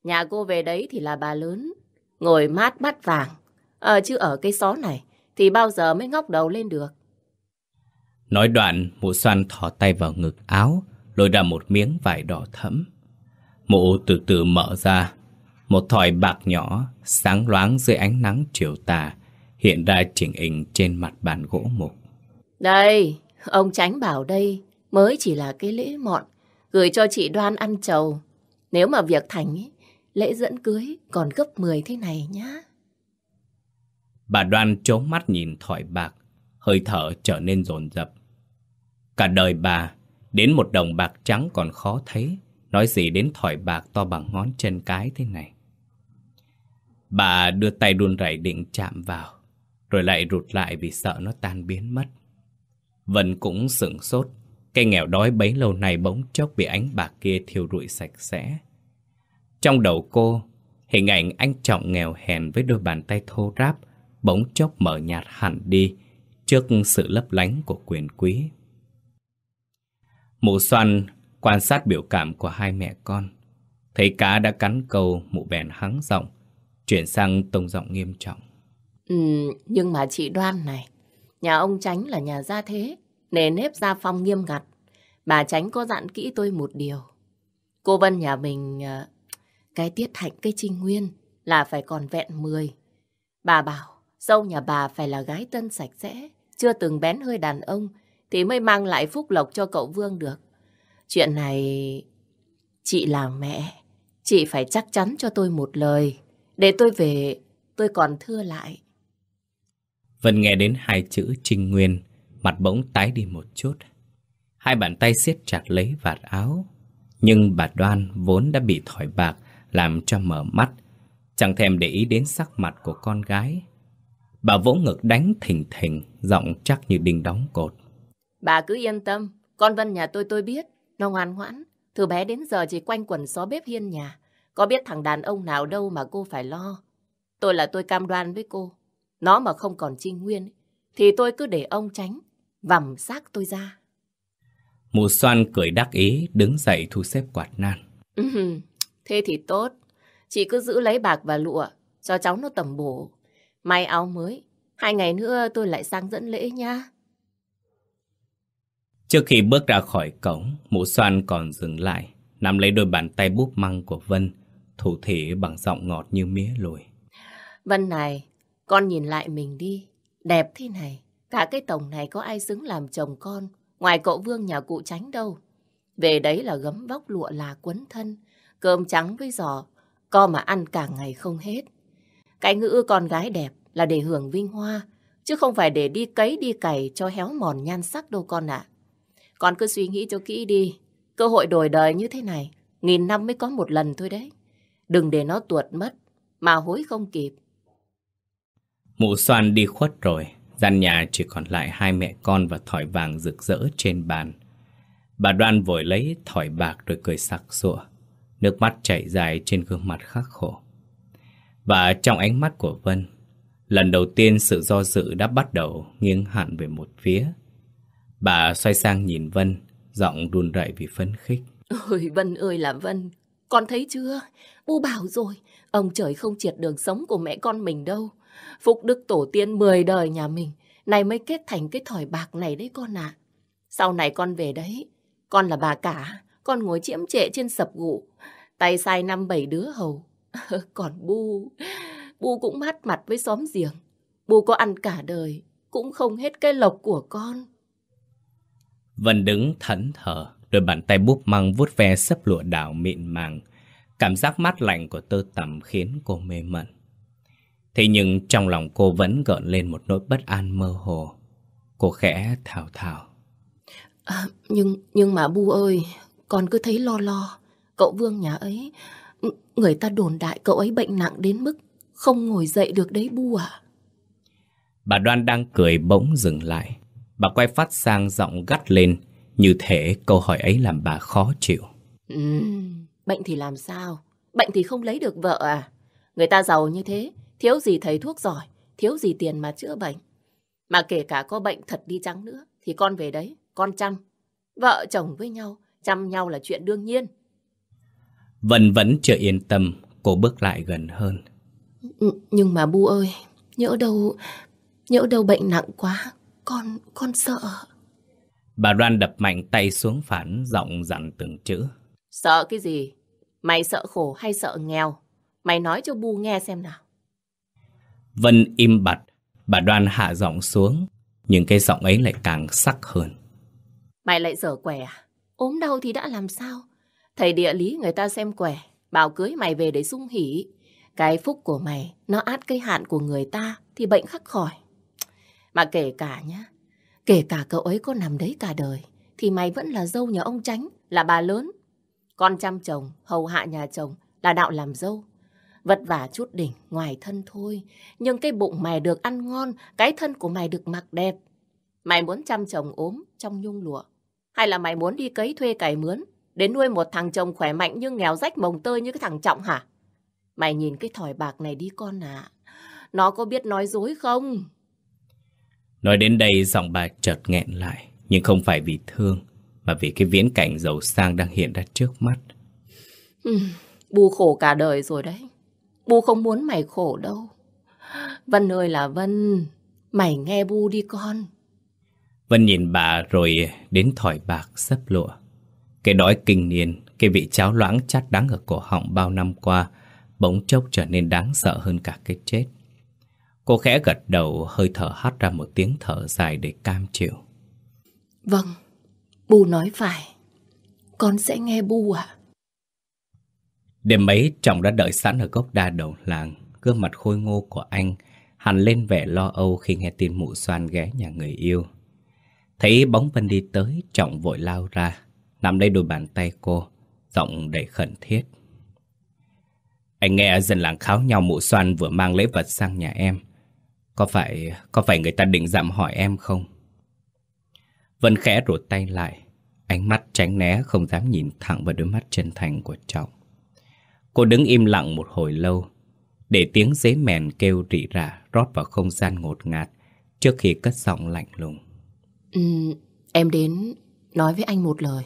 Nhà cô về đấy thì là bà lớn, ngồi mát bắt vàng. Ờ, chứ ở cái xó này thì bao giờ mới ngóc đầu lên được. Nói đoạn, mụ xoan thỏ tay vào ngực áo, lôi ra một miếng vải đỏ thẫm. Mụ từ từ mở ra, một thỏi bạc nhỏ, sáng loáng dưới ánh nắng chiều tà, hiện ra chỉnh hình trên mặt bàn gỗ mục. Đây, ông tránh bảo đây mới chỉ là cái lễ mọn, gửi cho chị Đoan ăn trầu. Nếu mà việc thành, ấy, lễ dẫn cưới còn gấp 10 thế này nhá. Bà Đoan trố mắt nhìn thỏi bạc, hơi thở trở nên dồn dập. Cả đời bà, đến một đồng bạc trắng còn khó thấy, nói gì đến thỏi bạc to bằng ngón chân cái thế này. Bà đưa tay đun rẩy định chạm vào, rồi lại rụt lại vì sợ nó tan biến mất. Vân cũng sửng sốt, cây nghèo đói bấy lâu nay bỗng chốc bị ánh bạc kia thiêu rụi sạch sẽ. Trong đầu cô, hình ảnh anh trọng nghèo hèn với đôi bàn tay thô ráp bỗng chốc mở nhạt hẳn đi trước sự lấp lánh của quyền quý. Mụ xoan quan sát biểu cảm của hai mẹ con. Thấy cá đã cắn câu, mụ bèn hắng giọng, chuyển sang tông giọng nghiêm trọng. Ừ, nhưng mà chị Đoan này, nhà ông Tránh là nhà gia thế, nề nếp gia phong nghiêm ngặt. Bà Tránh có dặn kỹ tôi một điều. Cô Vân nhà mình, ờ, cái tiết hạnh cái trinh nguyên là phải còn vẹn 10. Bà bảo, dâu nhà bà phải là gái tân sạch sẽ, chưa từng bén hơi đàn ông, thì mới mang lại phúc lộc cho cậu Vương được. Chuyện này... Chị là mẹ, chị phải chắc chắn cho tôi một lời. Để tôi về, tôi còn thưa lại. Vân nghe đến hai chữ Trinh Nguyên, mặt bỗng tái đi một chút. Hai bàn tay siết chặt lấy vạt áo. Nhưng bà Đoan vốn đã bị thỏi bạc làm cho mở mắt, chẳng thèm để ý đến sắc mặt của con gái. Bà vỗ ngực đánh thình thình, giọng chắc như đinh đóng cột. Bà cứ yên tâm, con Vân nhà tôi tôi biết, nó ngoan ngoãn. Từ bé đến giờ chỉ quanh quần xó bếp hiên nhà. Có biết thằng đàn ông nào đâu mà cô phải lo. Tôi là tôi cam đoan với cô. Nó mà không còn trinh nguyên, thì tôi cứ để ông tránh, vằm xác tôi ra. Mù xoan cười đắc ý, đứng dậy thu xếp quạt nan. thế thì tốt. Chị cứ giữ lấy bạc và lụa, cho cháu nó tầm bổ. May áo mới, Hai ngày nữa tôi lại sang dẫn lễ nha. Trước khi bước ra khỏi cổng, mụ xoan còn dừng lại, nắm lấy đôi bàn tay búp măng của Vân, thủ thị bằng giọng ngọt như mía lùi. Vân này, con nhìn lại mình đi. Đẹp thế này, cả cái tổng này có ai xứng làm chồng con, ngoài cậu Vương nhà cụ tránh đâu. Về đấy là gấm vóc lụa là quấn thân, cơm trắng với giò, co mà ăn cả ngày không hết. Cái ngữ con gái đẹp là để hưởng vinh hoa, chứ không phải để đi cấy đi cày cho héo mòn nhan sắc đâu con ạ. Con cứ suy nghĩ cho kỹ đi, cơ hội đổi đời như thế này, nghìn năm mới có một lần thôi đấy. Đừng để nó tuột mất, mà hối không kịp. Mụ xoan đi khuất rồi, gian nhà chỉ còn lại hai mẹ con và thỏi vàng rực rỡ trên bàn. Bà đoan vội lấy thỏi bạc rồi cười sặc sụa. Nước mắt chảy dài trên gương mặt khắc khổ. Và trong ánh mắt của Vân, lần đầu tiên sự do dự đã bắt đầu nghiêng hẳn về một phía. Bà xoay sang nhìn Vân, giọng run rẩy vì phấn khích. Ôi Vân ơi là Vân, con thấy chưa? Bu bảo rồi, ông trời không triệt đường sống của mẹ con mình đâu. Phúc đức tổ tiên 10 đời nhà mình, này mới kết thành cái thỏi bạc này đấy con ạ. Sau này con về đấy, con là bà cả, con ngồi chiếm trệ trên sập gụ, tay sai năm bảy đứa hầu. *laughs* Còn Bu, Bu cũng mát mặt với xóm giềng. Bu có ăn cả đời, cũng không hết cái lộc của con. Vân đứng thẫn thờ, đôi bàn tay búp măng vuốt ve sấp lụa đảo mịn màng. Cảm giác mát lạnh của tơ tằm khiến cô mê mẩn. Thế nhưng trong lòng cô vẫn gợn lên một nỗi bất an mơ hồ. Cô khẽ thào thào. À, nhưng nhưng mà Bu ơi, con cứ thấy lo lo. Cậu Vương nhà ấy, người ta đồn đại cậu ấy bệnh nặng đến mức không ngồi dậy được đấy Bu à. Bà Đoan đang cười bỗng dừng lại. Bà quay phát sang giọng gắt lên, như thể câu hỏi ấy làm bà khó chịu. Ừ, bệnh thì làm sao? Bệnh thì không lấy được vợ à? Người ta giàu như thế, thiếu gì thầy thuốc giỏi, thiếu gì tiền mà chữa bệnh. Mà kể cả có bệnh thật đi chăng nữa, thì con về đấy, con chăm. Vợ chồng với nhau, chăm nhau là chuyện đương nhiên. Vân vẫn chưa yên tâm, cô bước lại gần hơn. Ừ, nhưng mà Bu ơi, nhỡ đâu, nhỡ đâu bệnh nặng quá, con, con sợ. Bà Đoan đập mạnh tay xuống phản, giọng dặn từng chữ. Sợ cái gì? Mày sợ khổ hay sợ nghèo? Mày nói cho Bu nghe xem nào. Vân im bặt, bà Đoan hạ giọng xuống, nhưng cái giọng ấy lại càng sắc hơn. Mày lại dở quẻ à? ốm đau thì đã làm sao? Thầy địa lý người ta xem quẻ, bảo cưới mày về để sung hỉ. Cái phúc của mày, nó át cái hạn của người ta thì bệnh khắc khỏi. Mà kể cả nhá, kể cả cậu ấy có nằm đấy cả đời, thì mày vẫn là dâu nhà ông Tránh, là bà lớn. Con chăm chồng, hầu hạ nhà chồng là đạo làm dâu. Vất vả chút đỉnh, ngoài thân thôi. Nhưng cái bụng mày được ăn ngon, cái thân của mày được mặc đẹp. Mày muốn chăm chồng ốm trong nhung lụa. Hay là mày muốn đi cấy thuê cày mướn, để nuôi một thằng chồng khỏe mạnh nhưng nghèo rách mồng tơi như cái thằng Trọng hả? Mày nhìn cái thỏi bạc này đi con ạ. Nó có biết nói dối không? Nói đến đây giọng bà chợt nghẹn lại. Nhưng không phải vì thương, mà vì cái viễn cảnh giàu sang đang hiện ra trước mắt. Ừ, bu khổ cả đời rồi đấy. Bu không muốn mày khổ đâu. Vân ơi là Vân, mày nghe Bu đi con. Vân nhìn bà rồi đến thỏi bạc sấp lụa. Cái đói kinh niên, cái vị cháo loãng chát đắng ở cổ họng bao năm qua, bỗng chốc trở nên đáng sợ hơn cả cái chết. Cô khẽ gật đầu, hơi thở hắt ra một tiếng thở dài để cam chịu. Vâng, Bu nói phải. Con sẽ nghe Bu ạ. Đêm ấy, chồng đã đợi sẵn ở gốc đa đầu làng. Gương mặt khôi ngô của anh hẳn lên vẻ lo âu khi nghe tin mụ xoan ghé nhà người yêu. Thấy bóng Vân đi tới, Trọng vội lao ra, nắm lấy đôi bàn tay cô, giọng đầy khẩn thiết. Anh nghe dân làng kháo nhau mụ xoan vừa mang lễ vật sang nhà em. Có phải, có phải người ta định dặm hỏi em không? Vân khẽ rụt tay lại, ánh mắt tránh né không dám nhìn thẳng vào đôi mắt chân thành của Trọng. Cô đứng im lặng một hồi lâu, để tiếng dế mèn kêu rỉ rả rót vào không gian ngột ngạt trước khi cất giọng lạnh lùng. Ừ, em đến nói với anh một lời.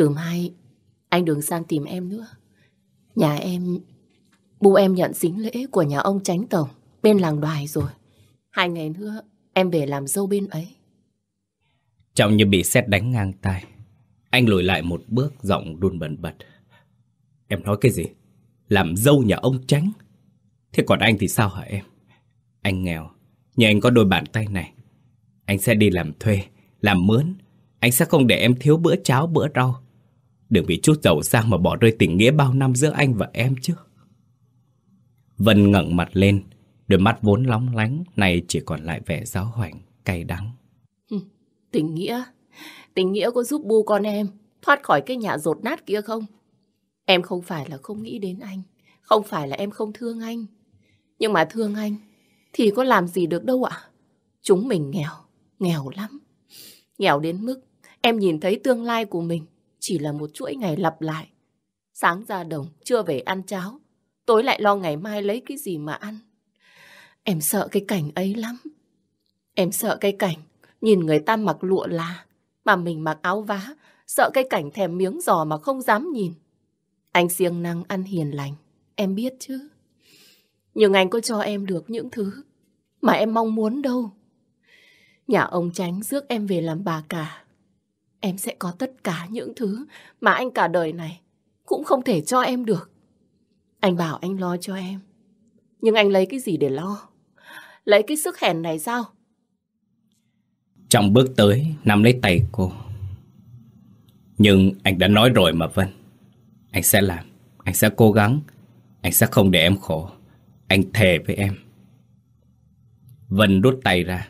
Từ mai, anh đừng sang tìm em nữa. Nhà em, bu em nhận dính lễ của nhà ông Tránh Tổng bên làng đoài rồi. Hai ngày nữa em về làm dâu bên ấy. Trọng như bị sét đánh ngang tai. Anh lùi lại một bước giọng đun bần bật. Em nói cái gì? Làm dâu nhà ông tránh? Thế còn anh thì sao hả em? Anh nghèo, nhưng anh có đôi bàn tay này. Anh sẽ đi làm thuê, làm mướn. Anh sẽ không để em thiếu bữa cháo bữa rau. Đừng vì chút giàu sang mà bỏ rơi tình nghĩa bao năm giữa anh và em chứ. Vân ngẩng mặt lên, đôi mắt vốn lóng lánh này chỉ còn lại vẻ giáo hoảnh, cay đắng. Tình nghĩa, tình nghĩa có giúp bu con em thoát khỏi cái nhà rột nát kia không? Em không phải là không nghĩ đến anh, không phải là em không thương anh. Nhưng mà thương anh thì có làm gì được đâu ạ. Chúng mình nghèo, nghèo lắm. Nghèo đến mức em nhìn thấy tương lai của mình chỉ là một chuỗi ngày lặp lại. Sáng ra đồng, trưa về ăn cháo, tối lại lo ngày mai lấy cái gì mà ăn. Em sợ cái cảnh ấy lắm. Em sợ cái cảnh nhìn người ta mặc lụa là, mà mình mặc áo vá, sợ cái cảnh thèm miếng giò mà không dám nhìn. Anh siêng năng ăn hiền lành, em biết chứ. Nhưng anh có cho em được những thứ mà em mong muốn đâu. Nhà ông tránh rước em về làm bà cả. Em sẽ có tất cả những thứ mà anh cả đời này cũng không thể cho em được. Anh bảo anh lo cho em. Nhưng anh lấy cái gì để lo? Lấy cái sức hèn này sao? Trọng bước tới, nắm lấy tay cô. Nhưng anh đã nói rồi mà Vân. Anh sẽ làm, anh sẽ cố gắng, anh sẽ không để em khổ. Anh thề với em. Vân rút tay ra.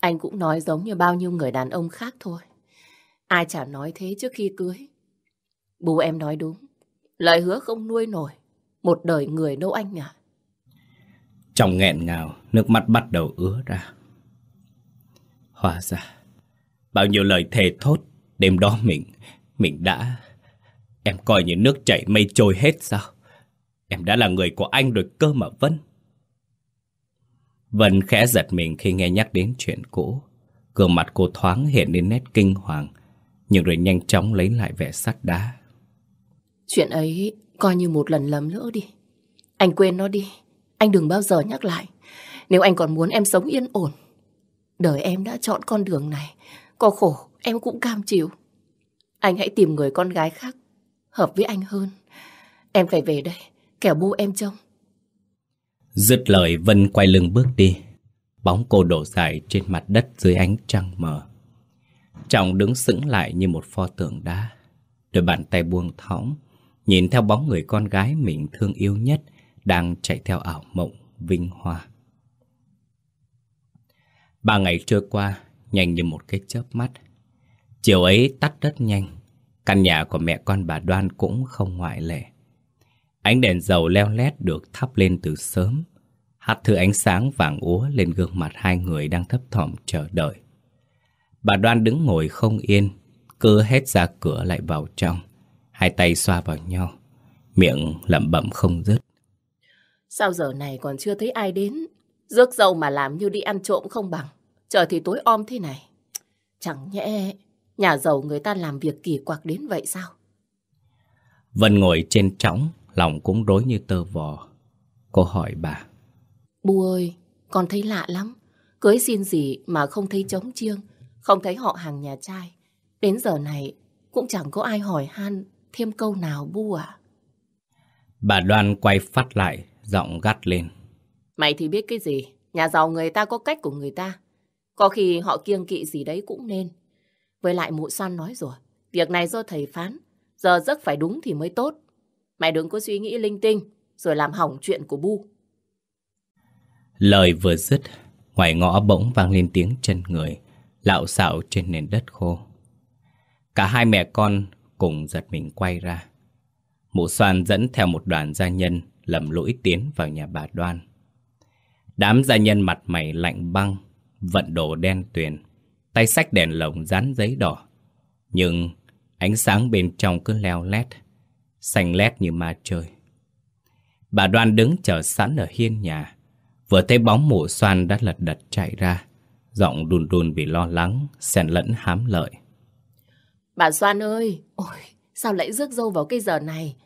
Anh cũng nói giống như bao nhiêu người đàn ông khác thôi. Ai chả nói thế trước khi cưới. Bố em nói đúng. Lời hứa không nuôi nổi. Một đời người đâu anh ạ. Trong nghẹn ngào, nước mắt bắt đầu ứa ra. Hóa ra, bao nhiêu lời thề thốt, đêm đó mình, mình đã... Em coi như nước chảy mây trôi hết sao? Em đã là người của anh rồi cơ mà Vân. Vân khẽ giật mình khi nghe nhắc đến chuyện cũ. Gương mặt cô thoáng hiện lên nét kinh hoàng, nhưng rồi nhanh chóng lấy lại vẻ sắt đá. Chuyện ấy coi như một lần lầm lỡ đi. Anh quên nó đi. Anh đừng bao giờ nhắc lại. Nếu anh còn muốn em sống yên ổn, đời em đã chọn con đường này. Có khổ, em cũng cam chịu. Anh hãy tìm người con gái khác, hợp với anh hơn. Em phải về đây, kẻo bu em trông. Dứt lời Vân quay lưng bước đi. Bóng cô đổ dài trên mặt đất dưới ánh trăng mờ. Trọng đứng sững lại như một pho tượng đá. Đôi bàn tay buông thõng, nhìn theo bóng người con gái mình thương yêu nhất đang chạy theo ảo mộng vinh hoa. Ba ngày trôi qua, nhanh như một cái chớp mắt. Chiều ấy tắt rất nhanh, căn nhà của mẹ con bà Đoan cũng không ngoại lệ. Ánh đèn dầu leo lét được thắp lên từ sớm, hắt thứ ánh sáng vàng úa lên gương mặt hai người đang thấp thỏm chờ đợi. Bà Đoan đứng ngồi không yên, cứ hết ra cửa lại vào trong, hai tay xoa vào nhau, miệng lẩm bẩm không dứt. Sao giờ này còn chưa thấy ai đến? Rước dâu mà làm như đi ăn trộm không bằng. Trời thì tối om thế này. Chẳng nhẽ nhà giàu người ta làm việc kỳ quặc đến vậy sao? Vân ngồi trên trõng, lòng cũng rối như tơ vò. Cô hỏi bà. Bu ơi, con thấy lạ lắm. Cưới xin gì mà không thấy trống chiêng, không thấy họ hàng nhà trai. Đến giờ này cũng chẳng có ai hỏi han thêm câu nào bu à. Bà Đoan quay phát lại, giọng gắt lên. Mày thì biết cái gì, nhà giàu người ta có cách của người ta. Có khi họ kiêng kỵ gì đấy cũng nên. Với lại mụ son nói rồi, việc này do thầy phán, giờ giấc phải đúng thì mới tốt. Mày đừng có suy nghĩ linh tinh, rồi làm hỏng chuyện của Bu. Lời vừa dứt, ngoài ngõ bỗng vang lên tiếng chân người, lạo xạo trên nền đất khô. Cả hai mẹ con cùng giật mình quay ra. Mụ xoan dẫn theo một đoàn gia nhân lầm lũi tiến vào nhà bà Đoan. Đám gia nhân mặt mày lạnh băng, vận đồ đen tuyền, tay sách đèn lồng dán giấy đỏ. Nhưng ánh sáng bên trong cứ leo lét, xanh lét như ma chơi. Bà Đoan đứng chờ sẵn ở hiên nhà, vừa thấy bóng mụ xoan đã lật đật chạy ra, giọng đùn đùn vì lo lắng, xen lẫn hám lợi. Bà Xoan ơi, ôi, sao lại rước dâu vào cái giờ này?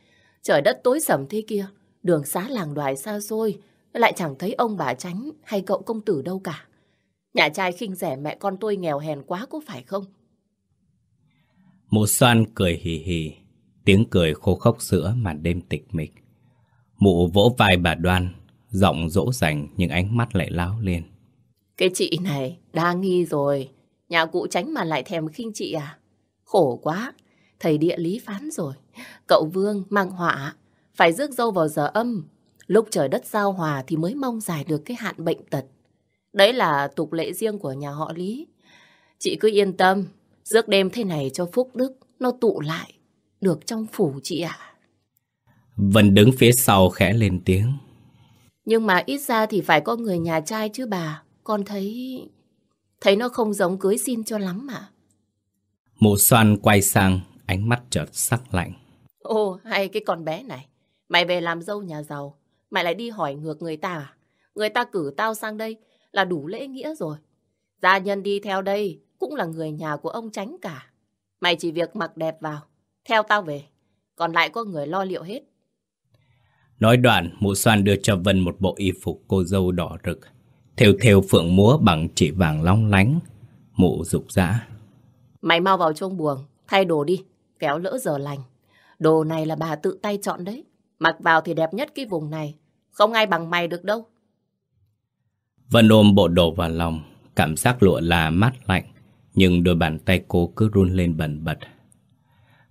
Trời đất tối sầm thế kia, đường xá làng đoài xa xôi, lại chẳng thấy ông bà tránh hay cậu công tử đâu cả. Nhà trai khinh rẻ mẹ con tôi nghèo hèn quá có phải không? Mụ xoan cười hì hì, tiếng cười khô khốc giữa màn đêm tịch mịch. Mụ vỗ vai bà đoan, giọng dỗ dành nhưng ánh mắt lại láo lên. Cái chị này đa nghi rồi, nhà cụ tránh mà lại thèm khinh chị à? Khổ quá, thầy địa lý phán rồi. Cậu Vương mang họa, phải rước dâu vào giờ âm. Lúc trời đất giao hòa thì mới mong giải được cái hạn bệnh tật. Đấy là tục lệ riêng của nhà họ Lý. Chị cứ yên tâm, rước đêm thế này cho phúc đức, nó tụ lại, được trong phủ chị ạ. Vân đứng phía sau khẽ lên tiếng. Nhưng mà ít ra thì phải có người nhà trai chứ bà. Con thấy... Thấy nó không giống cưới xin cho lắm mà. Mụ xoan quay sang, ánh mắt chợt sắc lạnh. Ồ, hay cái con bé này. Mày về làm dâu nhà giàu, mày lại đi hỏi ngược người ta à? Người ta cử tao sang đây là đủ lễ nghĩa rồi. Gia nhân đi theo đây cũng là người nhà của ông tránh cả. Mày chỉ việc mặc đẹp vào, theo tao về. Còn lại có người lo liệu hết. Nói đoạn, mụ xoan đưa cho Vân một bộ y phục cô dâu đỏ rực. Thêu thêu phượng múa bằng chỉ vàng long lánh. Mụ dục dã. Mày mau vào trong buồng, thay đồ đi, kéo lỡ giờ lành. Đồ này là bà tự tay chọn đấy. Mặc vào thì đẹp nhất cái vùng này. Không ai bằng mày được đâu. Vân ôm bộ đồ vào lòng. Cảm giác lụa là mát lạnh. Nhưng đôi bàn tay cô cứ run lên bần bật.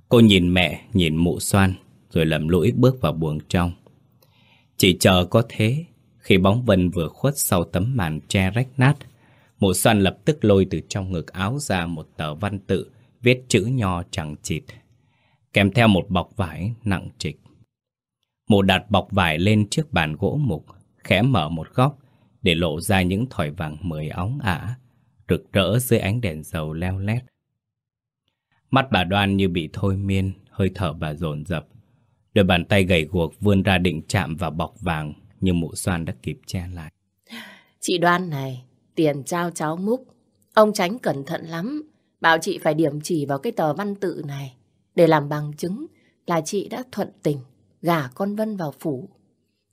Cô nhìn mẹ, nhìn mụ xoan. Rồi lầm lũi bước vào buồng trong. Chỉ chờ có thế. Khi bóng Vân vừa khuất sau tấm màn che rách nát. Mụ xoan lập tức lôi từ trong ngực áo ra một tờ văn tự viết chữ nho chẳng chịt kèm theo một bọc vải nặng trịch. Mụ đặt bọc vải lên chiếc bàn gỗ mục, khẽ mở một góc để lộ ra những thỏi vàng mười óng ả, rực rỡ dưới ánh đèn dầu leo lét. Mắt bà đoan như bị thôi miên, hơi thở bà dồn dập. Đôi bàn tay gầy guộc vươn ra định chạm vào bọc vàng, nhưng mụ xoan đã kịp che lại. Chị đoan này, tiền trao cháu múc. Ông tránh cẩn thận lắm, bảo chị phải điểm chỉ vào cái tờ văn tự này để làm bằng chứng là chị đã thuận tình gả con Vân vào phủ.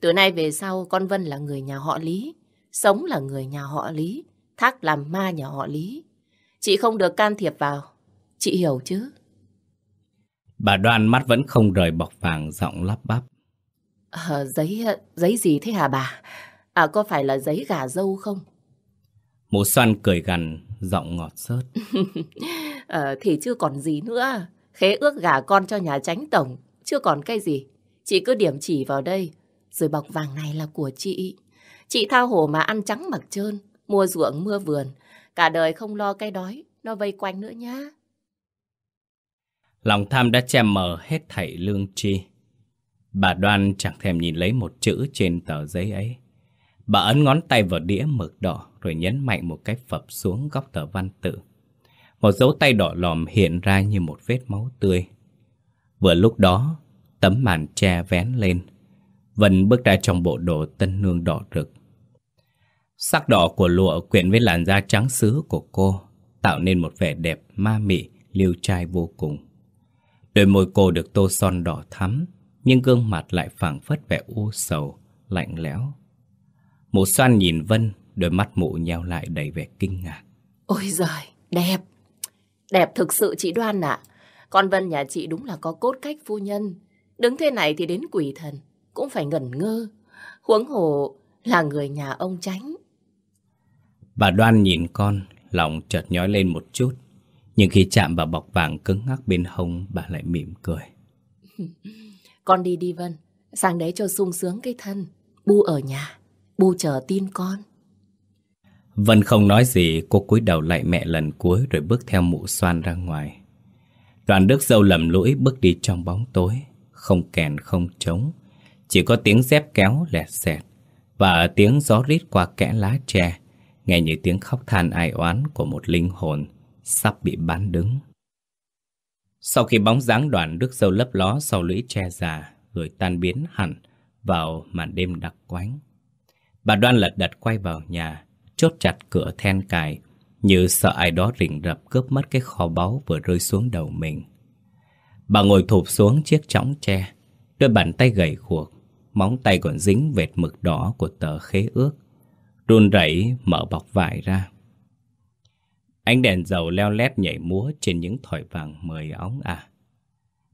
Từ nay về sau con Vân là người nhà họ Lý, sống là người nhà họ Lý, thác làm ma nhà họ Lý. Chị không được can thiệp vào, chị hiểu chứ? Bà đoan mắt vẫn không rời bọc vàng giọng lắp bắp. À, giấy giấy gì thế hả bà? À có phải là giấy gà dâu không? Mụ xoan cười gằn, giọng ngọt sớt. à, *laughs* thì chưa còn gì nữa. Khế ước gả con cho nhà tránh tổng, chưa còn cái gì. Chị cứ điểm chỉ vào đây, rồi bọc vàng này là của chị. Chị thao hồ mà ăn trắng mặc trơn, mua ruộng mưa vườn, cả đời không lo cái đói, nó vây quanh nữa nhá. Lòng tham đã che mờ hết thảy lương tri. Bà đoan chẳng thèm nhìn lấy một chữ trên tờ giấy ấy. Bà ấn ngón tay vào đĩa mực đỏ rồi nhấn mạnh một cái phập xuống góc tờ văn tự. Một dấu tay đỏ lòm hiện ra như một vết máu tươi. Vừa lúc đó, tấm màn che vén lên. Vân bước ra trong bộ đồ tân nương đỏ rực. Sắc đỏ của lụa quyện với làn da trắng sứ của cô tạo nên một vẻ đẹp ma mị, liêu trai vô cùng. Đôi môi cô được tô son đỏ thắm, nhưng gương mặt lại phảng phất vẻ u sầu, lạnh lẽo. Mụ xoan nhìn Vân, đôi mắt mụ nheo lại đầy vẻ kinh ngạc. Ôi giời, đẹp! Đẹp thực sự chị Đoan ạ. Con Vân nhà chị đúng là có cốt cách phu nhân. Đứng thế này thì đến quỷ thần, cũng phải ngẩn ngơ. Huống hồ là người nhà ông tránh. Bà Đoan nhìn con, lòng chợt nhói lên một chút. Nhưng khi chạm vào bọc vàng cứng ngắc bên hông, bà lại mỉm cười. *laughs* con đi đi Vân, sang đấy cho sung sướng cái thân. Bu ở nhà, Bu chờ tin con. Vân không nói gì, cô cúi đầu lại mẹ lần cuối rồi bước theo mụ xoan ra ngoài. Đoàn Đức Dâu lầm lũi bước đi trong bóng tối, không kèn không trống. Chỉ có tiếng dép kéo lẹt xẹt và tiếng gió rít qua kẽ lá tre, nghe như tiếng khóc than ai oán của một linh hồn sắp bị bán đứng. Sau khi bóng dáng đoàn Đức Dâu lấp ló sau lũy tre già rồi tan biến hẳn vào màn đêm đặc quánh. Bà đoan lật đật quay vào nhà, chốt chặt cửa then cài, như sợ ai đó rình rập cướp mất cái kho báu vừa rơi xuống đầu mình. Bà ngồi thụp xuống chiếc chõng tre, đôi bàn tay gầy guộc, móng tay còn dính vệt mực đỏ của tờ khế ước. Run rẩy mở bọc vải ra. Ánh đèn dầu leo lét nhảy múa trên những thỏi vàng mười óng à.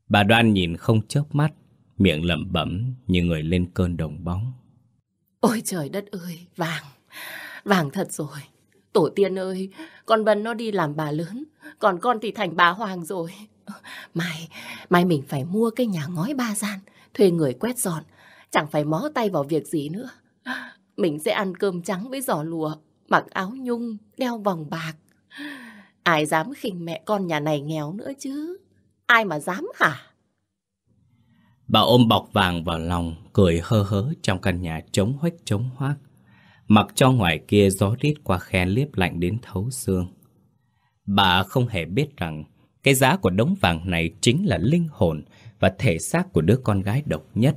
Bà đoan nhìn không chớp mắt, miệng lẩm bẩm như người lên cơn đồng bóng. Ôi trời đất ơi, vàng, vàng thật rồi. Tổ tiên ơi, con Vân nó đi làm bà lớn, còn con thì thành bà Hoàng rồi. Mai, mai mình phải mua cái nhà ngói ba gian, thuê người quét dọn, chẳng phải mó tay vào việc gì nữa. Mình sẽ ăn cơm trắng với giò lùa, mặc áo nhung, đeo vòng bạc. Ai dám khinh mẹ con nhà này nghèo nữa chứ? Ai mà dám hả? Bà ôm bọc vàng vào lòng, cười hơ hớ trong căn nhà trống huếch trống hoác. Mặc cho ngoài kia gió rít qua khe liếp lạnh đến thấu xương. Bà không hề biết rằng cái giá của đống vàng này chính là linh hồn và thể xác của đứa con gái độc nhất.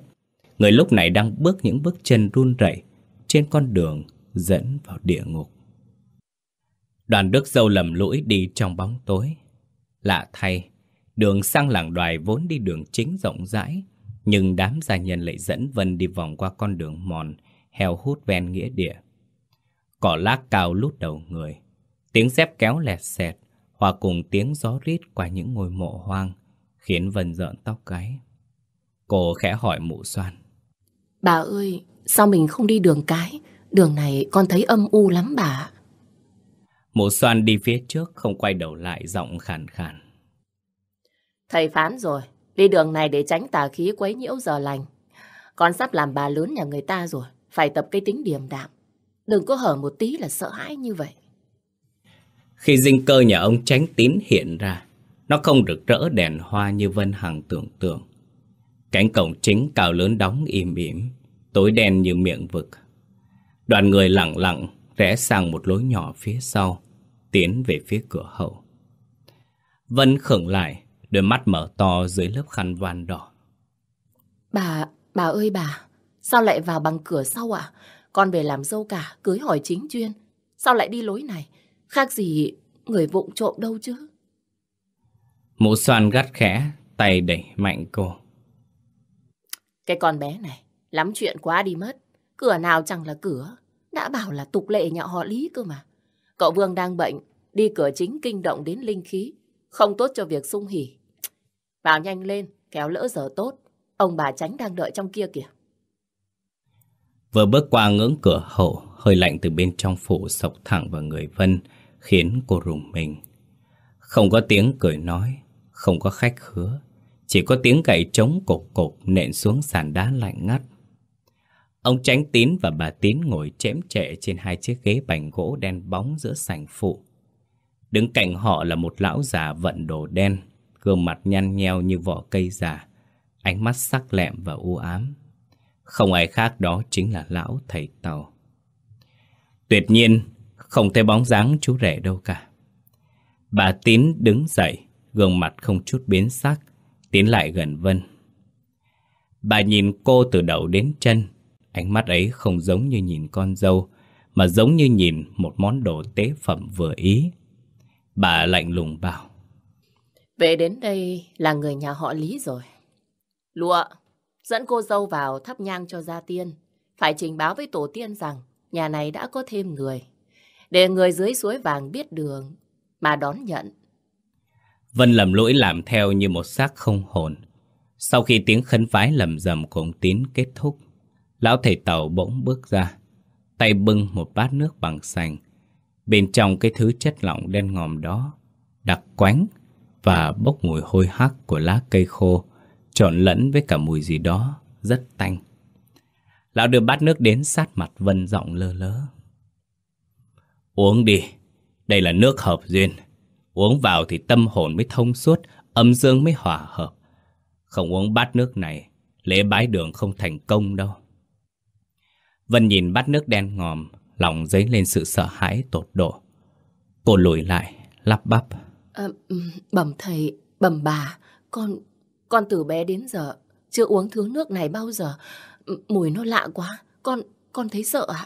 Người lúc này đang bước những bước chân run rẩy trên con đường dẫn vào địa ngục. Đoàn đức dâu lầm lũi đi trong bóng tối. Lạ thay, đường sang làng đoài vốn đi đường chính rộng rãi, nhưng đám gia nhân lại dẫn Vân đi vòng qua con đường mòn, heo hút ven nghĩa địa. Cỏ lác cao lút đầu người, tiếng dép kéo lẹt xẹt, hòa cùng tiếng gió rít qua những ngôi mộ hoang, khiến Vân rợn tóc gáy. Cô khẽ hỏi mụ xoan. Bà ơi, sao mình không đi đường cái? Đường này con thấy âm u lắm bà. Mụ xoan đi phía trước không quay đầu lại giọng khàn khàn. Thầy phán rồi, đi đường này để tránh tà khí quấy nhiễu giờ lành. Con sắp làm bà lớn nhà người ta rồi, phải tập cái tính điềm đạm. Đừng có hở một tí là sợ hãi như vậy. Khi dinh cơ nhà ông tránh tín hiện ra, nó không rực rỡ đèn hoa như Vân Hằng tưởng tượng. Cánh cổng chính cao lớn đóng im ỉm, tối đen như miệng vực. Đoàn người lặng lặng rẽ sang một lối nhỏ phía sau, tiến về phía cửa hậu. Vân khựng lại, đôi mắt mở to dưới lớp khăn voan đỏ. Bà, bà ơi bà, sao lại vào bằng cửa sau ạ? Con về làm dâu cả, cưới hỏi chính chuyên. Sao lại đi lối này? Khác gì người vụng trộm đâu chứ? Mụ xoan gắt khẽ, tay đẩy mạnh cô. Cái con bé này, lắm chuyện quá đi mất. Cửa nào chẳng là cửa. Đã bảo là tục lệ nhà họ Lý cơ mà. Cậu Vương đang bệnh, đi cửa chính kinh động đến linh khí. Không tốt cho việc sung hỉ. Vào nhanh lên, kéo lỡ giờ tốt. Ông bà tránh đang đợi trong kia kìa. Vừa bước qua ngưỡng cửa hậu, hơi lạnh từ bên trong phủ sộc thẳng vào người Vân, khiến cô rùng mình. Không có tiếng cười nói, không có khách hứa, chỉ có tiếng gậy trống cột cột nện xuống sàn đá lạnh ngắt. Ông Tránh Tín và bà Tín ngồi chém chệ trên hai chiếc ghế bành gỗ đen bóng giữa sảnh phụ. Đứng cạnh họ là một lão già vận đồ đen, gương mặt nhăn nheo như vỏ cây già, ánh mắt sắc lẹm và u ám. Không ai khác đó chính là lão thầy Tàu. Tuyệt nhiên, không thấy bóng dáng chú rể đâu cả. Bà Tín đứng dậy, gương mặt không chút biến sắc, tiến lại gần Vân. Bà nhìn cô từ đầu đến chân, ánh mắt ấy không giống như nhìn con dâu, mà giống như nhìn một món đồ tế phẩm vừa ý. Bà lạnh lùng bảo. Về đến đây là người nhà họ Lý rồi. Lụa, dẫn cô dâu vào thắp nhang cho gia tiên. Phải trình báo với tổ tiên rằng nhà này đã có thêm người. Để người dưới suối vàng biết đường mà đón nhận. Vân lầm lỗi làm theo như một xác không hồn. Sau khi tiếng khấn vái lầm rầm của ông Tín kết thúc, lão thầy tàu bỗng bước ra, tay bưng một bát nước bằng sành. Bên trong cái thứ chất lỏng đen ngòm đó, đặc quánh và bốc mùi hôi hắc của lá cây khô, trộn lẫn với cả mùi gì đó rất tanh. Lão đưa bát nước đến sát mặt Vân giọng lơ lớ. Uống đi, đây là nước hợp duyên. Uống vào thì tâm hồn mới thông suốt, âm dương mới hòa hợp. Không uống bát nước này, lễ bái đường không thành công đâu. Vân nhìn bát nước đen ngòm, lòng dấy lên sự sợ hãi tột độ. Cô lùi lại, lắp bắp. À, bẩm thầy, bẩm bà, con con từ bé đến giờ chưa uống thứ nước này bao giờ. Mùi nó lạ quá, con con thấy sợ ạ.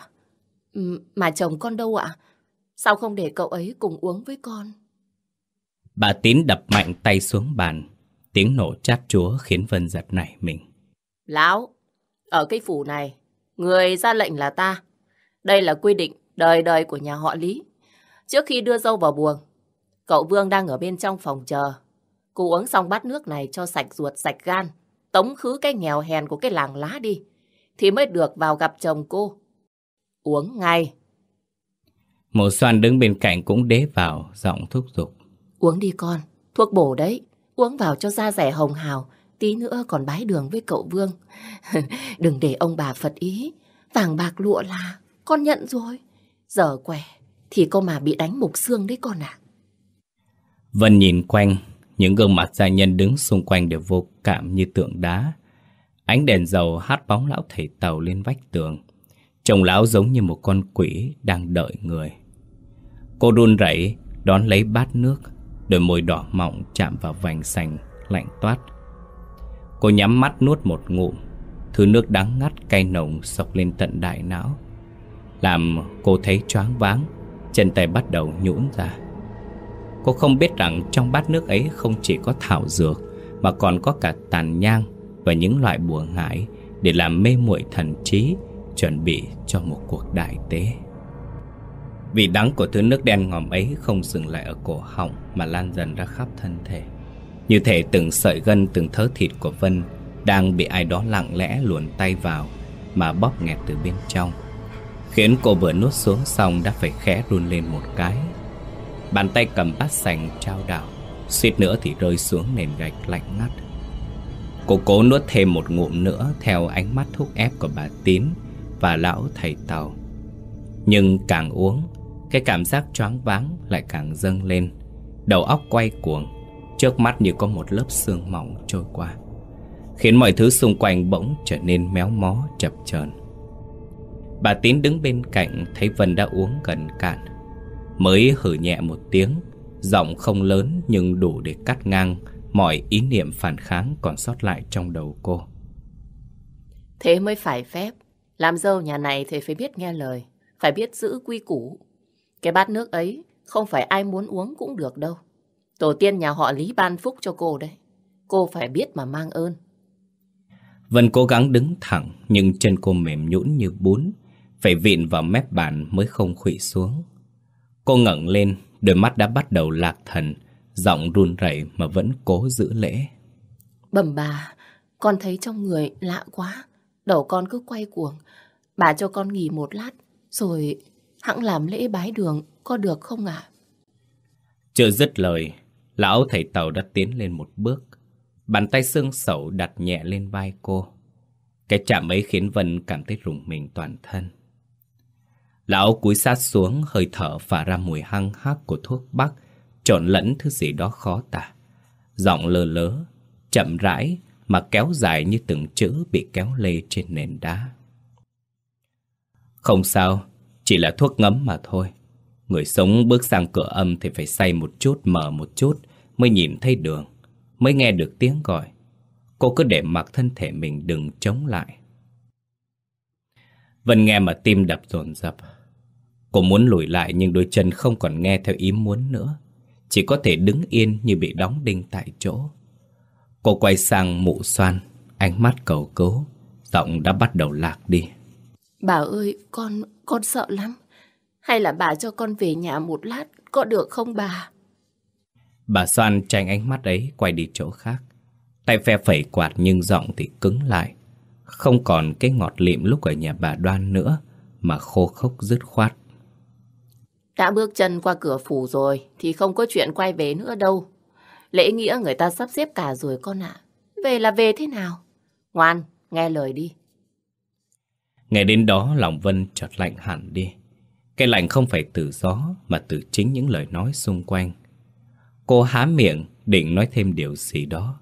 Mà chồng con đâu ạ? Sao không để cậu ấy cùng uống với con? Bà Tín đập mạnh tay xuống bàn. Tiếng nổ chát chúa khiến Vân giật nảy mình. Lão, Ở cái phủ này, người ra lệnh là ta. Đây là quy định đời đời của nhà họ Lý. Trước khi đưa dâu vào buồng, cậu Vương đang ở bên trong phòng chờ. Cô uống xong bát nước này cho sạch ruột sạch gan, tống khứ cái nghèo hèn của cái làng lá đi, thì mới được vào gặp chồng cô. Uống ngay. Mộ xoan đứng bên cạnh cũng đế vào, giọng thúc giục. Uống đi con, thuốc bổ đấy. Uống vào cho da rẻ hồng hào, tí nữa còn bái đường với cậu Vương. *laughs* Đừng để ông bà Phật ý, vàng bạc lụa là, con nhận rồi. Giờ quẻ, thì cô mà bị đánh mục xương đấy con ạ. Vân nhìn quanh, những gương mặt gia nhân đứng xung quanh đều vô cảm như tượng đá. Ánh đèn dầu hát bóng lão thầy tàu lên vách tường. Trông lão giống như một con quỷ đang đợi người. Cô run rẩy đón lấy bát nước, đôi môi đỏ mọng chạm vào vành sành lạnh toát. Cô nhắm mắt nuốt một ngụm, thứ nước đắng ngắt cay nồng sộc lên tận đại não. Làm cô thấy choáng váng, chân tay bắt đầu nhũn ra. Cô không biết rằng trong bát nước ấy không chỉ có thảo dược Mà còn có cả tàn nhang và những loại bùa ngải Để làm mê muội thần trí Chuẩn bị cho một cuộc đại tế Vị đắng của thứ nước đen ngòm ấy không dừng lại ở cổ họng Mà lan dần ra khắp thân thể như thể từng sợi gân, từng thớ thịt của Vân Đang bị ai đó lặng lẽ luồn tay vào Mà bóp nghẹt từ bên trong. Khiến cô vừa nuốt xuống xong đã phải khẽ run lên một cái. Bàn tay cầm bát sành trao đảo, Suýt nữa thì rơi xuống nền gạch lạnh ngắt. Cô cố nuốt thêm một ngụm nữa Theo ánh mắt thúc ép của bà Tín Và lão thầy Tàu. Nhưng càng uống, Cái cảm giác choáng váng lại càng dâng lên. Đầu óc quay cuồng. Trước mắt như có một lớp sương mỏng trôi qua, Khiến mọi thứ xung quanh bỗng trở nên méo mó, chập chờn. Bà Tín đứng bên cạnh Thấy Vân đã uống gần cạn, Mới hử nhẹ một tiếng, Giọng không lớn nhưng đủ để cắt ngang Mọi ý niệm phản kháng còn sót lại trong đầu cô. Thế mới phải phép, Làm dâu nhà này thì phải biết nghe lời, Phải biết giữ quy củ. Cái bát nước ấy Không phải ai muốn uống cũng được đâu. Tổ tiên nhà họ Lý ban phúc cho cô đấy Cô phải biết mà mang ơn Vân cố gắng đứng thẳng Nhưng chân cô mềm nhũn như bún Phải vịn vào mép bàn mới không khủy xuống Cô ngẩng lên, đôi mắt đã bắt đầu lạc thần, giọng run rẩy mà vẫn cố giữ lễ. Bẩm bà, con thấy trong người lạ quá, đầu con cứ quay cuồng. Bà cho con nghỉ một lát, rồi hãng làm lễ bái đường, có được không ạ? Chưa dứt lời, lão thầy tàu đã tiến lên một bước. Bàn tay xương sẩu đặt nhẹ lên vai cô. Cái chạm ấy khiến Vân cảm thấy rùng mình toàn thân. Lão cúi sát xuống, hơi thở phả ra mùi hăng hắc của thuốc bắc, Trộn lẫn thứ gì đó khó tả Giọng lơ lớ, Chậm rãi mà kéo dài như từng chữ bị kéo lê trên nền đá Không sao, Chỉ là thuốc ngấm mà thôi Người sống bước sang cửa âm thì phải say một chút mở một chút Mới nhìn thấy đường Mới nghe được tiếng gọi Cô cứ để mặc thân thể mình đừng chống lại Vân nghe mà tim đập dồn dập Cô muốn lùi lại nhưng đôi chân không còn nghe theo ý muốn nữa. Chỉ có thể đứng yên như bị đóng đinh tại chỗ. Cô quay sang mụ xoan, ánh mắt cầu cứu, giọng đã bắt đầu lạc đi. Bà ơi, con, con sợ lắm. Hay là bà cho con về nhà một lát, có được không bà? Bà xoan tranh ánh mắt ấy quay đi chỗ khác. Tay phe phẩy quạt nhưng giọng thì cứng lại. Không còn cái ngọt lịm lúc ở nhà bà đoan nữa, mà khô khốc dứt khoát. Đã bước chân qua cửa phủ rồi thì không có chuyện quay về nữa đâu. Lễ nghĩa người ta sắp xếp cả rồi con ạ. Về là về thế nào? Ngoan, nghe lời đi. Nghe đến đó lòng Vân chợt lạnh hẳn đi. Cái lạnh không phải từ gió mà từ chính những lời nói xung quanh. Cô há miệng định nói thêm điều gì đó.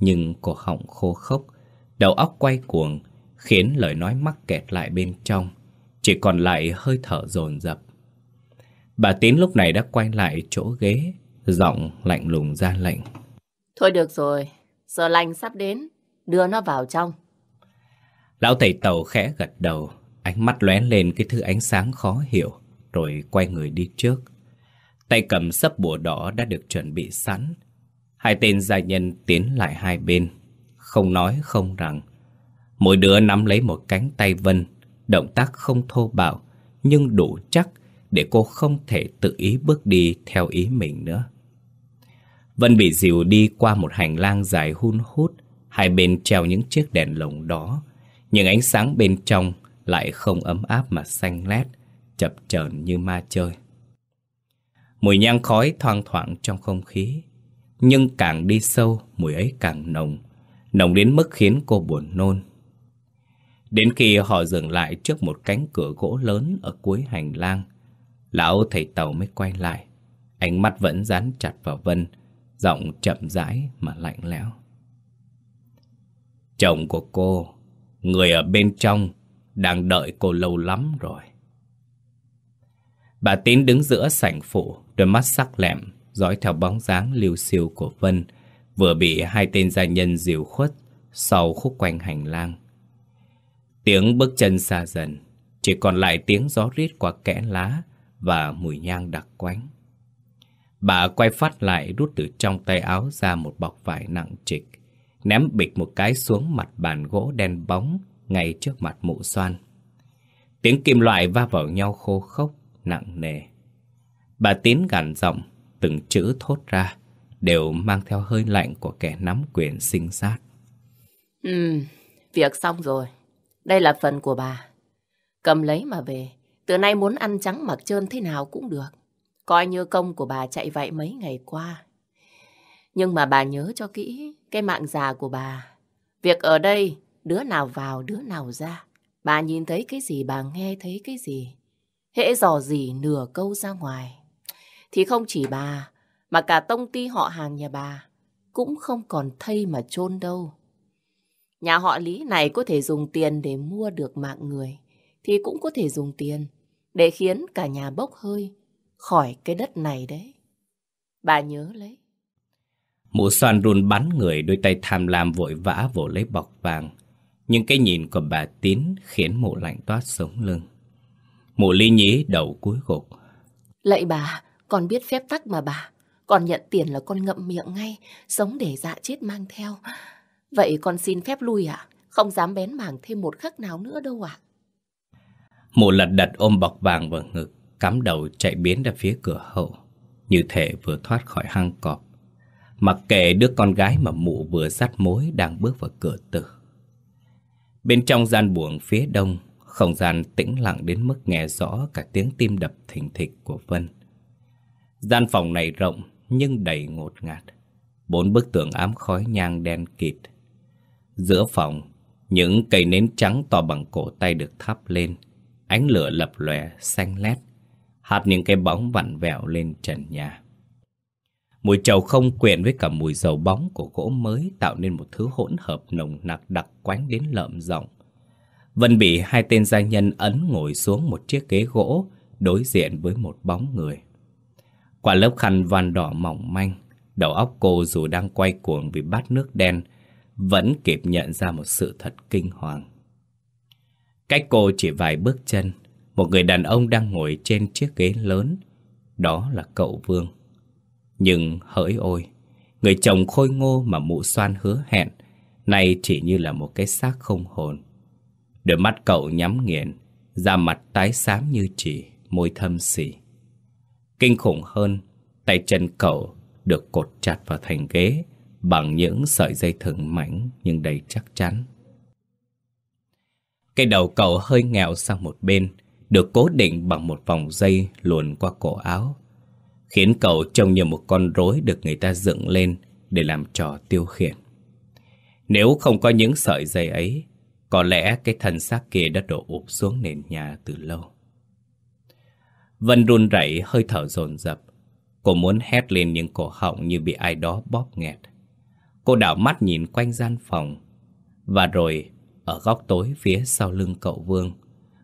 Nhưng cô họng khô khốc, đầu óc quay cuồng, khiến lời nói mắc kẹt lại bên trong. Chỉ còn lại hơi thở dồn dập Bà Tín lúc này đã quay lại chỗ ghế, giọng lạnh lùng ra lệnh. Thôi được rồi, giờ lành sắp đến, đưa nó vào trong. Lão thầy tàu khẽ gật đầu, ánh mắt lóe lên cái thứ ánh sáng khó hiểu, rồi quay người đi trước. Tay cầm sấp bùa đỏ đã được chuẩn bị sẵn. Hai tên gia nhân tiến lại hai bên, không nói không rằng. Mỗi đứa nắm lấy một cánh tay Vân, động tác không thô bạo, nhưng đủ chắc để cô không thể tự ý bước đi theo ý mình nữa. Vân bị dìu đi qua một hành lang dài hun hút, hai bên treo những chiếc đèn lồng đó, những ánh sáng bên trong lại không ấm áp mà xanh lét, chập chờn như ma chơi. Mùi nhang khói thoang thoảng trong không khí, nhưng càng đi sâu, mùi ấy càng nồng, nồng đến mức khiến cô buồn nôn. Đến khi họ dừng lại trước một cánh cửa gỗ lớn ở cuối hành lang, lão thầy tàu mới quay lại. Ánh mắt vẫn dán chặt vào Vân, giọng chậm rãi mà lạnh lẽo. Chồng của cô, người ở bên trong, đang đợi cô lâu lắm rồi. Bà Tín đứng giữa sảnh phụ, đôi mắt sắc lẹm, dõi theo bóng dáng liêu siêu của Vân, vừa bị hai tên gia nhân dìu khuất sau khúc quanh hành lang. Tiếng bước chân xa dần, chỉ còn lại tiếng gió rít qua kẽ lá và mùi nhang đặc quánh. Bà quay phát lại rút từ trong tay áo ra một bọc vải nặng trịch, ném bịch một cái xuống mặt bàn gỗ đen bóng ngay trước mặt mụ xoan. Tiếng kim loại va vào nhau khô khốc, nặng nề. Bà Tín gằn giọng, từng chữ thốt ra, đều mang theo hơi lạnh của kẻ nắm quyền sinh sát. Ừ, việc xong rồi. Đây là phần của bà. Cầm lấy mà về. Từ nay muốn ăn trắng mặc trơn thế nào cũng được. Coi như công của bà chạy vậy mấy ngày qua. Nhưng mà bà nhớ cho kỹ cái mạng già của bà. Việc ở đây, đứa nào vào, đứa nào ra. Bà nhìn thấy cái gì, bà nghe thấy cái gì. Hễ dò gì nửa câu ra ngoài. Thì không chỉ bà, mà cả tông ty họ hàng nhà bà cũng không còn thây mà chôn đâu. Nhà họ Lý này có thể dùng tiền để mua được mạng người, thì cũng có thể dùng tiền để khiến cả nhà bốc hơi khỏi cái đất này đấy. Bà nhớ lấy. Mụ xoan run bắn người đôi tay tham lam vội vã vỗ lấy bọc vàng. Nhưng cái nhìn của bà Tín khiến mụ lạnh toát sống lưng. Mụ ly nhí đầu cúi gục. Lạy bà, con biết phép tắc mà bà. Còn nhận tiền là con ngậm miệng ngay, sống để dạ chết mang theo. Vậy con xin phép lui ạ, không dám bén mảng thêm một khắc nào nữa đâu ạ. Mụ lật đật ôm bọc vàng vào ngực, cắm đầu chạy biến ra phía cửa hậu, như thể vừa thoát khỏi hang cọp. Mặc kệ đứa con gái mà mụ vừa dắt mối đang bước vào cửa tử. Bên trong gian buồng phía đông, không gian tĩnh lặng đến mức nghe rõ cả tiếng tim đập thình thịch của Vân. Gian phòng này rộng nhưng đầy ngột ngạt. Bốn bức tường ám khói nhang đen kịt. Giữa phòng, những cây nến trắng to bằng cổ tay được thắp lên. Ánh lửa lập lòe, xanh lét. Hạt những cái bóng vặn vẹo lên trần nhà. Mùi trầu không quyện với cả mùi dầu bóng của gỗ mới tạo nên một thứ hỗn hợp nồng nặc đặc quánh đến lợm giọng. Vân bị hai tên gia nhân ấn ngồi xuống một chiếc ghế gỗ đối diện với một bóng người. Qua lớp khăn van đỏ mỏng manh, đầu óc cô dù đang quay cuồng vì bát nước đen, vẫn kịp nhận ra một sự thật kinh hoàng. Cách cô chỉ vài bước chân, một người đàn ông đang ngồi trên chiếc ghế lớn, đó là cậu Vương. Nhưng hỡi ôi, người chồng khôi ngô mà mụ xoan hứa hẹn, nay chỉ như là một cái xác không hồn. Đôi mắt cậu nhắm nghiền, da mặt tái xám như chỉ, môi thâm xỉ. Kinh khủng hơn, tay chân cậu được cột chặt vào thành ghế bằng những sợi dây thừng mảnh nhưng đầy chắc chắn. Cái đầu cậu hơi nghèo sang một bên, được cố định bằng một vòng dây luồn qua cổ áo, khiến cậu trông như một con rối được người ta dựng lên để làm trò tiêu khiển. Nếu không có những sợi dây ấy, có lẽ cái thân xác kia đã đổ ụp xuống nền nhà từ lâu. Vân run rẩy hơi thở dồn dập. Cô muốn hét lên những cổ họng như bị ai đó bóp nghẹt. Cô đảo mắt nhìn quanh gian phòng. Và rồi, ở góc tối phía sau lưng cậu Vương,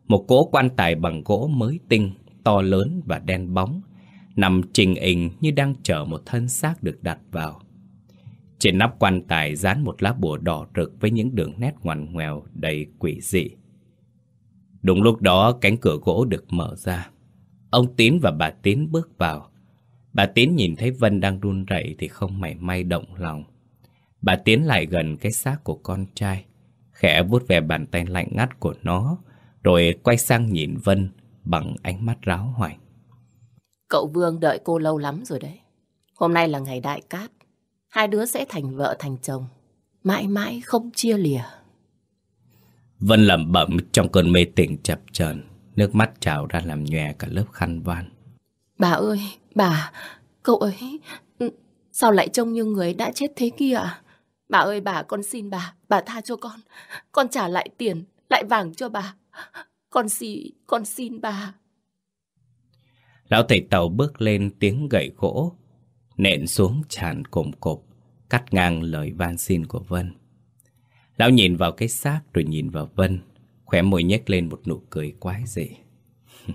một cỗ quan tài bằng gỗ mới tinh, to lớn và đen bóng, nằm trình hình như đang chở một thân xác được đặt vào. Trên nắp quan tài dán một lá bùa đỏ rực với những đường nét ngoằn ngoèo đầy quỷ dị. Đúng lúc đó, cánh cửa gỗ được mở ra. Ông Tín và bà Tín bước vào. Bà Tín nhìn thấy Vân đang run rẩy thì không mảy may động lòng. Bà tiến lại gần cái xác của con trai. Khẽ vuốt về bàn tay lạnh ngắt của nó, Rồi quay sang nhìn Vân Bằng ánh mắt ráo hoảnh Cậu Vương đợi cô lâu lắm rồi đấy Hôm nay là ngày đại cát Hai đứa sẽ thành vợ thành chồng Mãi mãi không chia lìa Vân lẩm bẩm trong cơn mê tỉnh chập chờn Nước mắt trào ra làm nhòe cả lớp khăn van Bà ơi, bà, cậu ấy ừ, Sao lại trông như người đã chết thế kia à? Bà ơi bà, con xin bà, bà tha cho con. Con trả lại tiền, lại vàng cho bà. Con xin, con xin bà. Lão thầy tàu bước lên tiếng gậy gỗ, nện xuống tràn cồm cộp, cắt ngang lời van xin của Vân. Lão nhìn vào cái xác rồi nhìn vào Vân, khóe môi nhếch lên một nụ cười quái dị. *laughs*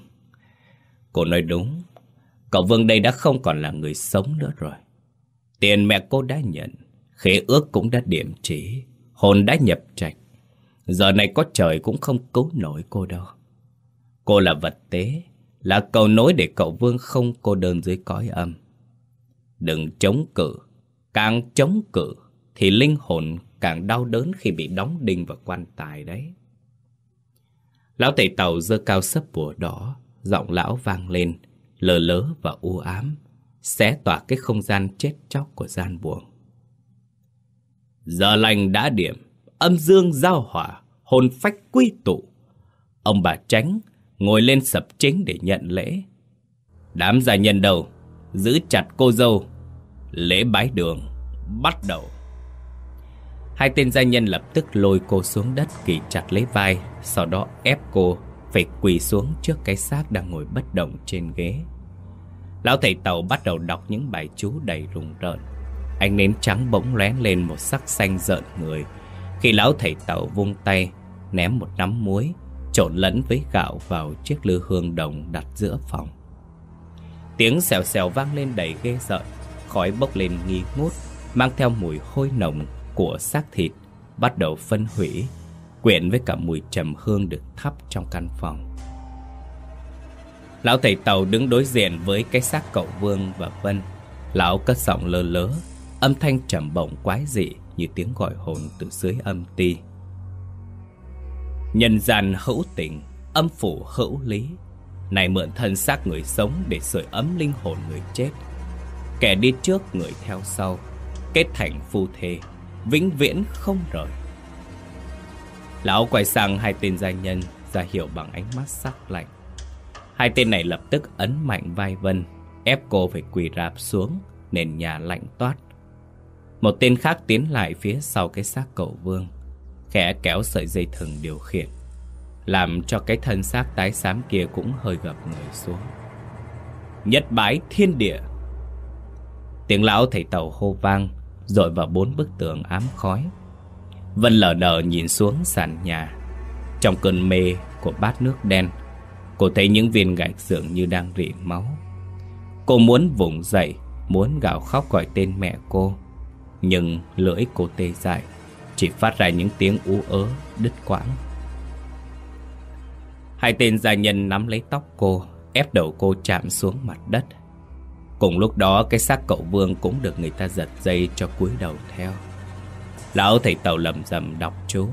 cô nói đúng, cậu Vương đây đã không còn là người sống nữa rồi. Tiền mẹ cô đã nhận, khế ước cũng đã điểm chỉ, hồn đã nhập trạch. Giờ này có trời cũng không cứu nổi cô đâu. Cô là vật tế, là cầu nối để cậu Vương không cô đơn dưới cõi âm. Đừng chống cự, càng chống cự thì linh hồn càng đau đớn khi bị đóng đinh vào quan tài đấy. Lão tẩy tàu dơ cao sấp bùa đỏ, giọng lão vang lên, lờ lớ và u ám, xé tỏa cái không gian chết chóc của gian buồng. Giờ lành đã điểm, âm dương giao hỏa, hồn phách quy tụ. Ông bà tránh ngồi lên sập chính để nhận lễ. Đám gia nhân đầu, giữ chặt cô dâu, lễ bái đường, bắt đầu. Hai tên gia nhân lập tức lôi cô xuống đất kỳ chặt lấy vai, sau đó ép cô phải quỳ xuống trước cái xác đang ngồi bất động trên ghế. Lão thầy tàu bắt đầu đọc những bài chú đầy rùng rợn. Ánh nến trắng bỗng lóe lên một sắc xanh rợn người Khi lão thầy tàu vung tay Ném một nắm muối Trộn lẫn với gạo vào chiếc lư hương đồng đặt giữa phòng. Tiếng xèo xèo vang lên đầy ghê rợn, Khói bốc lên nghi ngút, Mang theo mùi hôi nồng của xác thịt Bắt đầu phân hủy, Quyện với cả mùi trầm hương được thắp trong căn phòng. Lão thầy tàu đứng đối diện với cái xác cậu Vương và Vân. Lão cất giọng lơ lớ, Âm thanh trầm bổng quái dị như tiếng gọi hồn từ dưới âm ti. Nhân gian hữu tình, âm phủ hữu lý. Này mượn thân xác người sống để sưởi ấm linh hồn người chết. Kẻ đi trước người theo sau, kết thành phu thê, vĩnh viễn không rời. Lão quay sang hai tên gia nhân, ra hiệu bằng ánh mắt sắc lạnh. Hai tên này lập tức ấn mạnh vai Vân, ép cô phải quỳ rạp xuống, nền nhà lạnh toát. Một tên khác tiến lại phía sau cái xác cậu Vương Khẽ kéo sợi dây thừng điều khiển, Làm cho cái thân xác tái xám kia cũng hơi gập người xuống. Nhất bái thiên địa. Tiếng lão thầy tàu hô vang Rồi vào bốn bức tường ám khói. Vân lờ đờ nhìn xuống sàn nhà. Trong cơn mê của bát nước đen, Cô thấy những viên gạch dường như đang rỉ máu. Cô muốn vùng dậy, Muốn gào khóc gọi tên mẹ cô, nhưng lưỡi cô tê dại. Chỉ phát ra những tiếng ú ớ, đứt quãng. Hai tên gia nhân nắm lấy tóc cô, Ép đầu cô chạm xuống mặt đất. Cùng lúc đó, cái xác cậu Vương cũng được người ta giật dây cho cúi đầu theo. Lão thầy tàu lầm rầm đọc chú,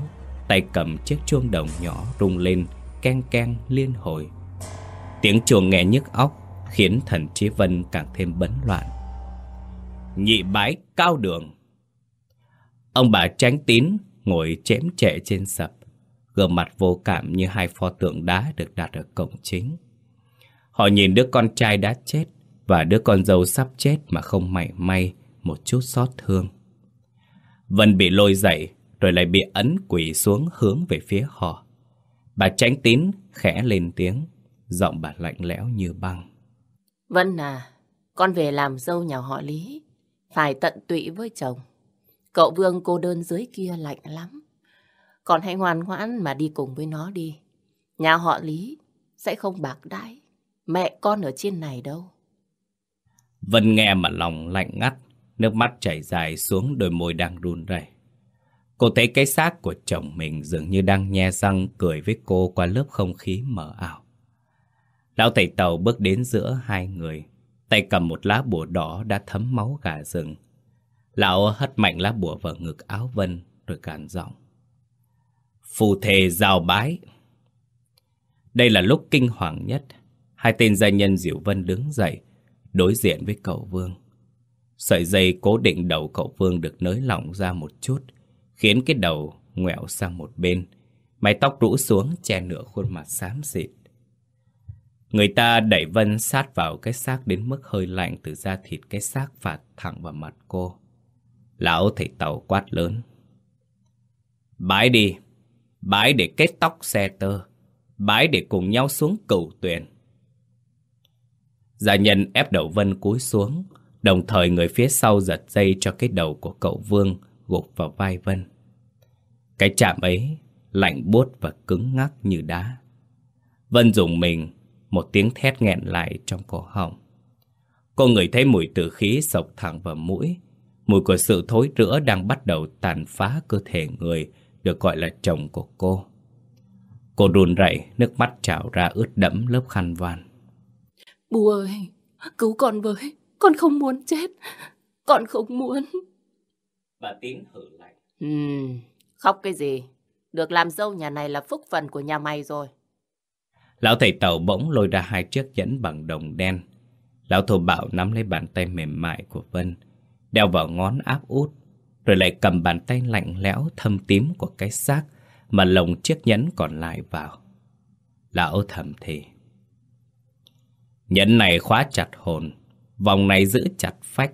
Tay cầm chiếc chuông đồng nhỏ rung lên, keng keng liên hồi. Tiếng chuông nghe nhức óc, Khiến thần trí Vân càng thêm bấn loạn. Nhị bái cao đường! Ông bà tránh tín ngồi chém trệ trên sập, gương mặt vô cảm như hai pho tượng đá được đặt ở cổng chính. Họ nhìn đứa con trai đã chết và đứa con dâu sắp chết mà không mảy may một chút xót thương. Vân bị lôi dậy rồi lại bị ấn quỷ xuống hướng về phía họ. Bà tránh tín khẽ lên tiếng, giọng bà lạnh lẽo như băng. Vân à, con về làm dâu nhà họ Lý, phải tận tụy với chồng. Cậu Vương cô đơn dưới kia lạnh lắm. Còn hãy ngoan ngoãn mà đi cùng với nó đi. Nhà họ Lý sẽ không bạc đãi. Mẹ con ở trên này đâu. Vân nghe mà lòng lạnh ngắt, nước mắt chảy dài xuống đôi môi đang run rẩy. Cô thấy cái xác của chồng mình dường như đang nhe răng cười với cô qua lớp không khí mờ ảo. Lão thầy tàu bước đến giữa hai người, tay cầm một lá bùa đỏ đã thấm máu gà rừng. Lão hất mạnh lá bùa vào ngực áo Vân rồi cản giọng. Phù thề giao bái. Đây là lúc kinh hoàng nhất. Hai tên gia nhân Diệu Vân đứng dậy, đối diện với cậu Vương. Sợi dây cố định đầu cậu Vương được nới lỏng ra một chút, khiến cái đầu ngoẹo sang một bên. Mái tóc rũ xuống che nửa khuôn mặt xám xịt. Người ta đẩy Vân sát vào cái xác đến mức hơi lạnh từ da thịt cái xác phạt thẳng vào mặt cô. Lão thầy tàu quát lớn. Bái đi, bái để kết tóc xe tơ, bái để cùng nhau xuống cửu tuyển. Gia nhân ép đầu Vân cúi xuống, đồng thời người phía sau giật dây cho cái đầu của cậu Vương gục vào vai Vân. Cái chạm ấy lạnh buốt và cứng ngắc như đá. Vân dùng mình, một tiếng thét nghẹn lại trong cổ họng. Cô ngửi thấy mùi tử khí sộc thẳng vào mũi, mùi của sự thối rữa đang bắt đầu tàn phá cơ thể người được gọi là chồng của cô. Cô run rẩy, nước mắt trào ra ướt đẫm lớp khăn van. Bố ơi, cứu con với, con không muốn chết, con không muốn. Bà Tín hử lạnh. Ừm, khóc cái gì? Được làm dâu nhà này là phúc phần của nhà mày rồi. Lão thầy tàu bỗng lôi ra hai chiếc nhẫn bằng đồng đen. Lão thổ bảo nắm lấy bàn tay mềm mại của Vân, đeo vào ngón áp út, rồi lại cầm bàn tay lạnh lẽo thâm tím của cái xác mà lồng chiếc nhẫn còn lại vào. Lão thầm thì. Nhẫn này khóa chặt hồn, vòng này giữ chặt phách,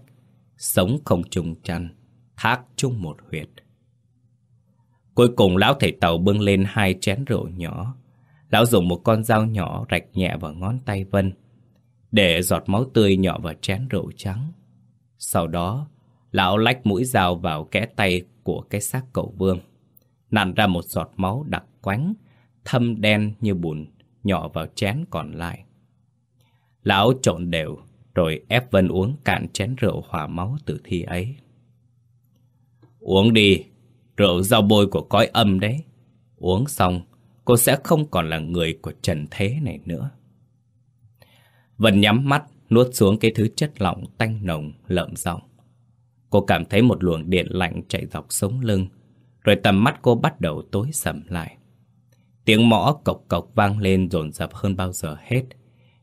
sống không trùng chăn, thác chung một huyệt. Cuối cùng lão thầy tàu bưng lên hai chén rượu nhỏ. Lão dùng một con dao nhỏ rạch nhẹ vào ngón tay Vân, để giọt máu tươi nhỏ vào chén rượu trắng. Sau đó, lão lách mũi dao vào kẽ tay của cái xác cậu Vương. Nặn ra một giọt máu đặc quánh, thâm đen như bùn, nhỏ vào chén còn lại. Lão trộn đều, rồi ép Vân uống cạn chén rượu hòa máu từ thi ấy. Uống đi, rượu rau bôi của cõi âm đấy. Uống xong, cô sẽ không còn là người của trần thế này nữa. Vân nhắm mắt, nuốt xuống cái thứ chất lỏng tanh nồng, lợm giọng. Cô cảm thấy một luồng điện lạnh chạy dọc sống lưng, rồi tầm mắt cô bắt đầu tối sầm lại. Tiếng mõ cộc cộc vang lên dồn dập hơn bao giờ hết,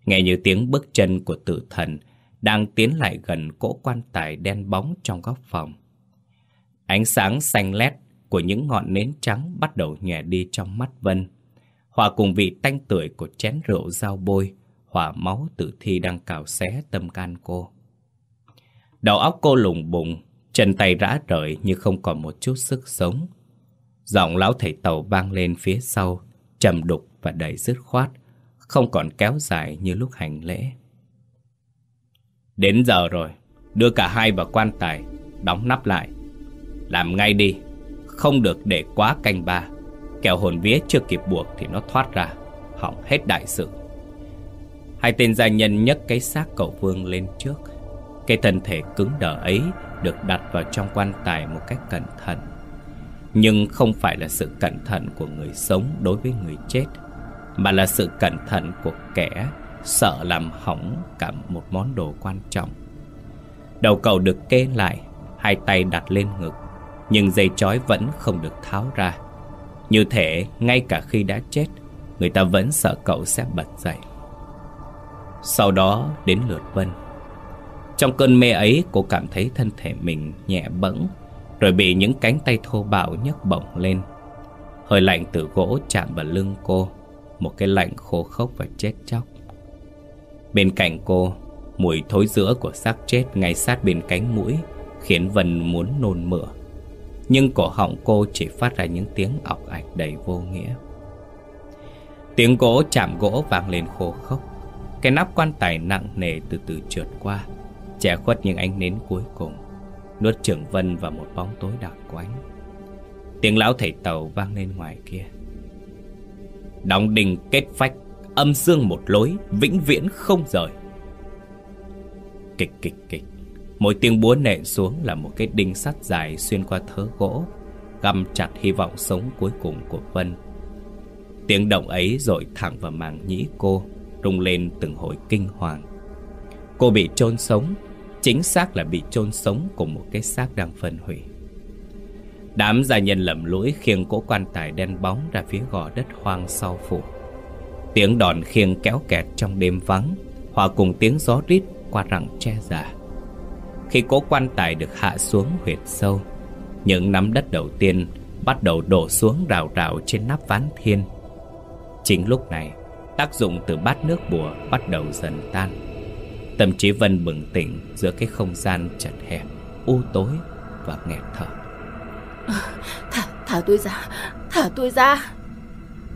nghe như tiếng bước chân của tử thần đang tiến lại gần cỗ quan tài đen bóng trong góc phòng. Ánh sáng xanh lét của những ngọn nến trắng bắt đầu nhòe đi trong mắt Vân, hòa cùng vị tanh tưởi của chén rượu dao bôi, hỏa máu tử thi đang cào xé tâm can cô. Đầu óc cô lùng bùng, chân tay rã rời như không còn một chút sức sống. Giọng lão thầy tàu vang lên phía sau, trầm đục và đầy dứt khoát, không còn kéo dài như lúc hành lễ. Đến giờ rồi, đưa cả hai vào quan tài, đóng nắp lại. Làm ngay đi, không được để quá canh ba. Kẻo hồn vía chưa kịp buộc thì nó thoát ra, hỏng hết đại sự. Hai tên gia nhân nhấc cái xác cậu Vương lên trước. Cái thân thể cứng đờ ấy được đặt vào trong quan tài một cách cẩn thận. Nhưng không phải là sự cẩn thận của người sống đối với người chết, mà là sự cẩn thận của kẻ sợ làm hỏng cả một món đồ quan trọng. Đầu cậu được kê lại, hai tay đặt lên ngực, nhưng dây chói vẫn không được tháo ra. Như thể ngay cả khi đã chết, người ta vẫn sợ cậu sẽ bật dậy. Sau đó đến lượt Vân. Trong cơn mê ấy cô cảm thấy thân thể mình nhẹ bẫng, rồi bị những cánh tay thô bạo nhấc bổng lên. Hơi lạnh từ gỗ chạm vào lưng cô, một cái lạnh khô khốc và chết chóc. Bên cạnh cô, mùi thối giữa của xác chết ngay sát bên cánh mũi khiến Vân muốn nôn mửa. Nhưng cổ họng cô chỉ phát ra những tiếng ọc ạch đầy vô nghĩa. Tiếng gỗ chạm gỗ vang lên khô khốc. Cái nắp quan tài nặng nề từ từ trượt qua, trẻ khuất những ánh nến cuối cùng, nuốt trưởng Vân vào một bóng tối đặc quánh. Tiếng lão thầy tàu vang lên ngoài kia. Đóng đình kết phách âm dương một lối, vĩnh viễn không rời. Kịch kịch kịch, mỗi tiếng búa nện xuống là một cái đinh sắt dài xuyên qua thớ gỗ, găm chặt hy vọng sống cuối cùng của Vân. Tiếng động ấy dội thẳng vào màng nhĩ cô, rung lên từng hồi kinh hoàng. Cô bị chôn sống, chính xác là bị chôn sống cùng một cái xác đang phân hủy. Đám gia nhân lầm lũi khiêng cỗ quan tài đen bóng ra phía gò đất hoang sau phủ. Tiếng đòn khiêng kéo kẹt trong đêm vắng, hòa cùng tiếng gió rít qua rặng tre già. Khi cỗ quan tài được hạ xuống huyệt sâu, những nắm đất đầu tiên bắt đầu đổ xuống rào rào trên nắp ván thiên. Chính lúc này, tác dụng từ bát nước bùa bắt đầu dần tan. Tâm trí Vân bừng tỉnh giữa cái không gian chật hẹp, u tối và nghẹt thở. Thả, thả tôi ra, thả tôi ra.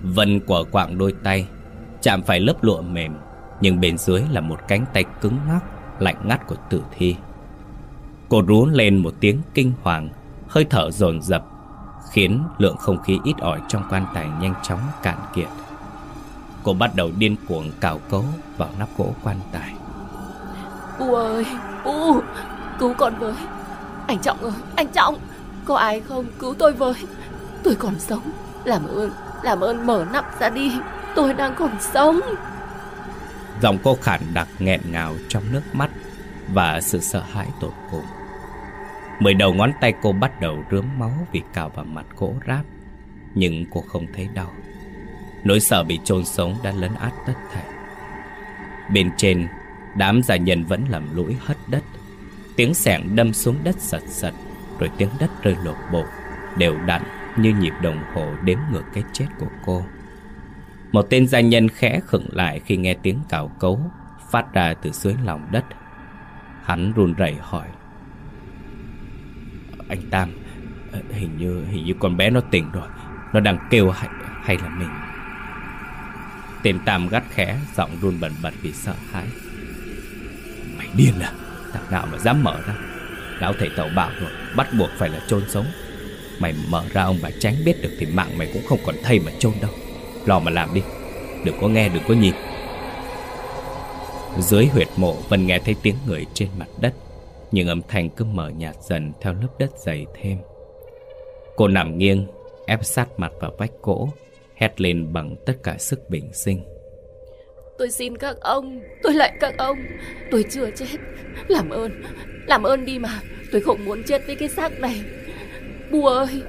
Vân quả quạng đôi tay, chạm phải lớp lụa mềm, nhưng bên dưới là một cánh tay cứng ngắc, lạnh ngắt của tử thi. Cô rú lên một tiếng kinh hoàng, hơi thở dồn dập, khiến lượng không khí ít ỏi trong quan tài nhanh chóng cạn kiệt. Cô bắt đầu điên cuồng cào cấu vào nắp gỗ quan tài. U ơi, U, cứu con với. Anh Trọng ơi, anh Trọng, có ai không cứu tôi với. Tôi còn sống, làm ơn, làm ơn mở nắp ra đi, tôi đang còn sống. Giọng cô khản đặc nghẹn ngào trong nước mắt và sự sợ hãi tột cùng. Mười đầu ngón tay cô bắt đầu rướm máu vì cào vào mặt gỗ ráp, nhưng cô không thấy đau. Nỗi sợ bị chôn sống đã lấn át tất thảy. Bên trên, đám giả nhân vẫn lầm lũi hất đất. Tiếng sẻng đâm xuống đất sật sật, rồi tiếng đất rơi lột bột, đều đặn như nhịp đồng hồ đếm ngược cái chết của cô. Một tên gia nhân khẽ khựng lại khi nghe tiếng cào cấu phát ra từ dưới lòng đất. Hắn run rẩy hỏi. Anh Tam, ờ, hình như hình như con bé nó tỉnh rồi, nó đang kêu hay, hay là mình? Tên Tam gắt khẽ, giọng run bần bật vì sợ hãi. Mày điên à? Thằng nào mà dám mở ra? Lão thầy tàu bảo rồi, bắt buộc phải là chôn sống. Mày mở ra ông bà tránh biết được thì mạng mày cũng không còn thay mà chôn đâu. Lo mà làm đi, đừng có nghe, đừng có nhìn. Dưới huyệt mộ Vân nghe thấy tiếng người trên mặt đất Nhưng âm thanh cứ mở nhạt dần theo lớp đất dày thêm Cô nằm nghiêng Ép sát mặt vào vách gỗ Hét lên bằng tất cả sức bình sinh. Tôi xin các ông Tôi lại các ông. Tôi chưa chết. Làm ơn Làm ơn đi mà. Tôi không muốn chết với cái xác này. Bùa ơi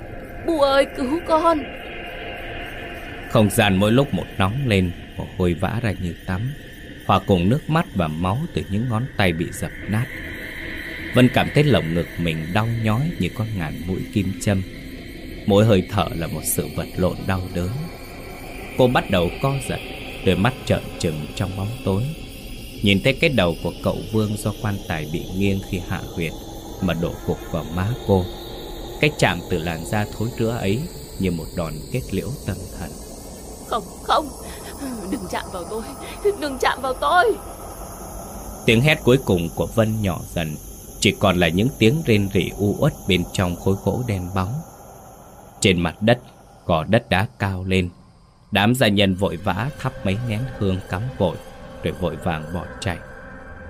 Bùa ơi cứu con. Không gian mỗi lúc một nóng lên Mồ hôi vã ra như tắm. Hòa cùng nước mắt và máu từ những ngón tay bị dập nát. Vân cảm thấy lồng ngực mình đau nhói như con ngàn mũi kim châm. Mỗi hơi thở là một sự vật lộn đau đớn Cô bắt đầu co giật Đôi mắt trợn trừng trong bóng tối. Nhìn thấy cái đầu của cậu Vương do quan tài bị nghiêng khi hạ huyệt Mà đổ gục vào má cô. Cái chạm từ làn da thối rữa ấy Như một đòn kết liễu tâm thần. Không, không Đừng chạm vào tôi Đừng chạm vào tôi. Tiếng hét cuối cùng của Vân nhỏ dần Chỉ còn là những tiếng rên rỉ u uất Bên trong khối gỗ đen bóng. Trên mặt đất Cỏ đất đá cao lên Đám gia nhân vội vã thắp mấy nén hương cắm vội, Rồi vội vàng bỏ chạy.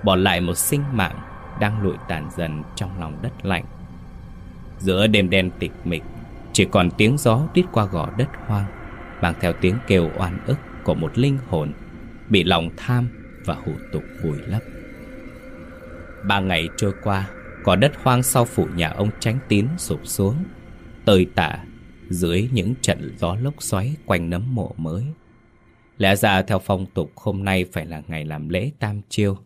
Bỏ lại một sinh mạng Đang lụi tàn dần trong lòng đất lạnh. Giữa đêm đen tịch mịch, Chỉ còn tiếng gió rít qua gò đất hoang, Mang theo tiếng kêu oan ức của một linh hồn Bị lòng tham và hủ tục vùi lấp. Ba ngày trôi qua Cỏ đất hoang sau phủ nhà ông tránh tín sụp xuống, Tơi tả dưới những trận gió lốc xoáy quanh nấm mộ mới. Lẽ ra theo phong tục hôm nay phải là ngày làm lễ tam chiêu,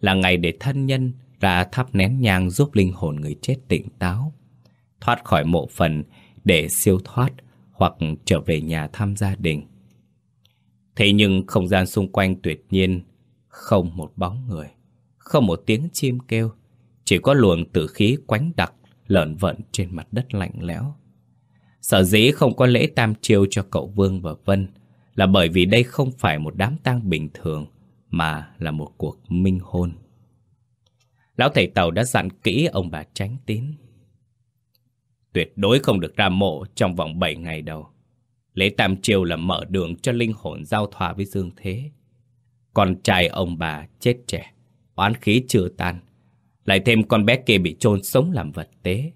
là ngày để thân nhân ra thắp nén nhang giúp linh hồn người chết tỉnh táo, thoát khỏi mộ phần để siêu thoát hoặc trở về nhà thăm gia đình. Thế nhưng không gian xung quanh tuyệt nhiên không một bóng người, không một tiếng chim kêu, chỉ có luồng tử khí quánh đặc lợn vận trên mặt đất lạnh lẽo. Sở dĩ không có lễ tam chiêu cho cậu Vương và Vân là bởi vì đây không phải một đám tang bình thường mà là một cuộc minh hôn. Lão thầy Tàu đã dặn kỹ ông bà tránh tín. Tuyệt đối không được ra mộ trong vòng 7 ngày đầu. Lễ tam chiêu là mở đường cho linh hồn giao thoa với dương thế. Con trai ông bà chết trẻ, oán khí chưa tan. Lại thêm con bé kia bị chôn sống làm vật tế.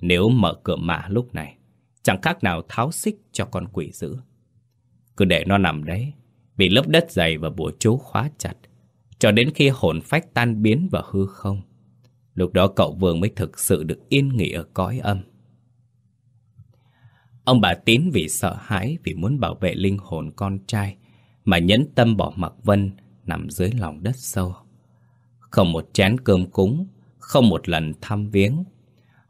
Nếu mở cửa mạ lúc này, Chẳng khác nào tháo xích cho con quỷ dữ Cứ để nó nằm đấy Bị lớp đất dày và bùa chú khóa chặt Cho đến khi hồn phách tan biến và hư không Lúc đó cậu Vương mới thực sự được yên nghỉ ở cõi âm Ông bà Tín vì sợ hãi vì muốn bảo vệ linh hồn con trai mà nhẫn tâm bỏ mặc Vân nằm dưới lòng đất sâu. Không một chén cơm cúng, không một lần thăm viếng.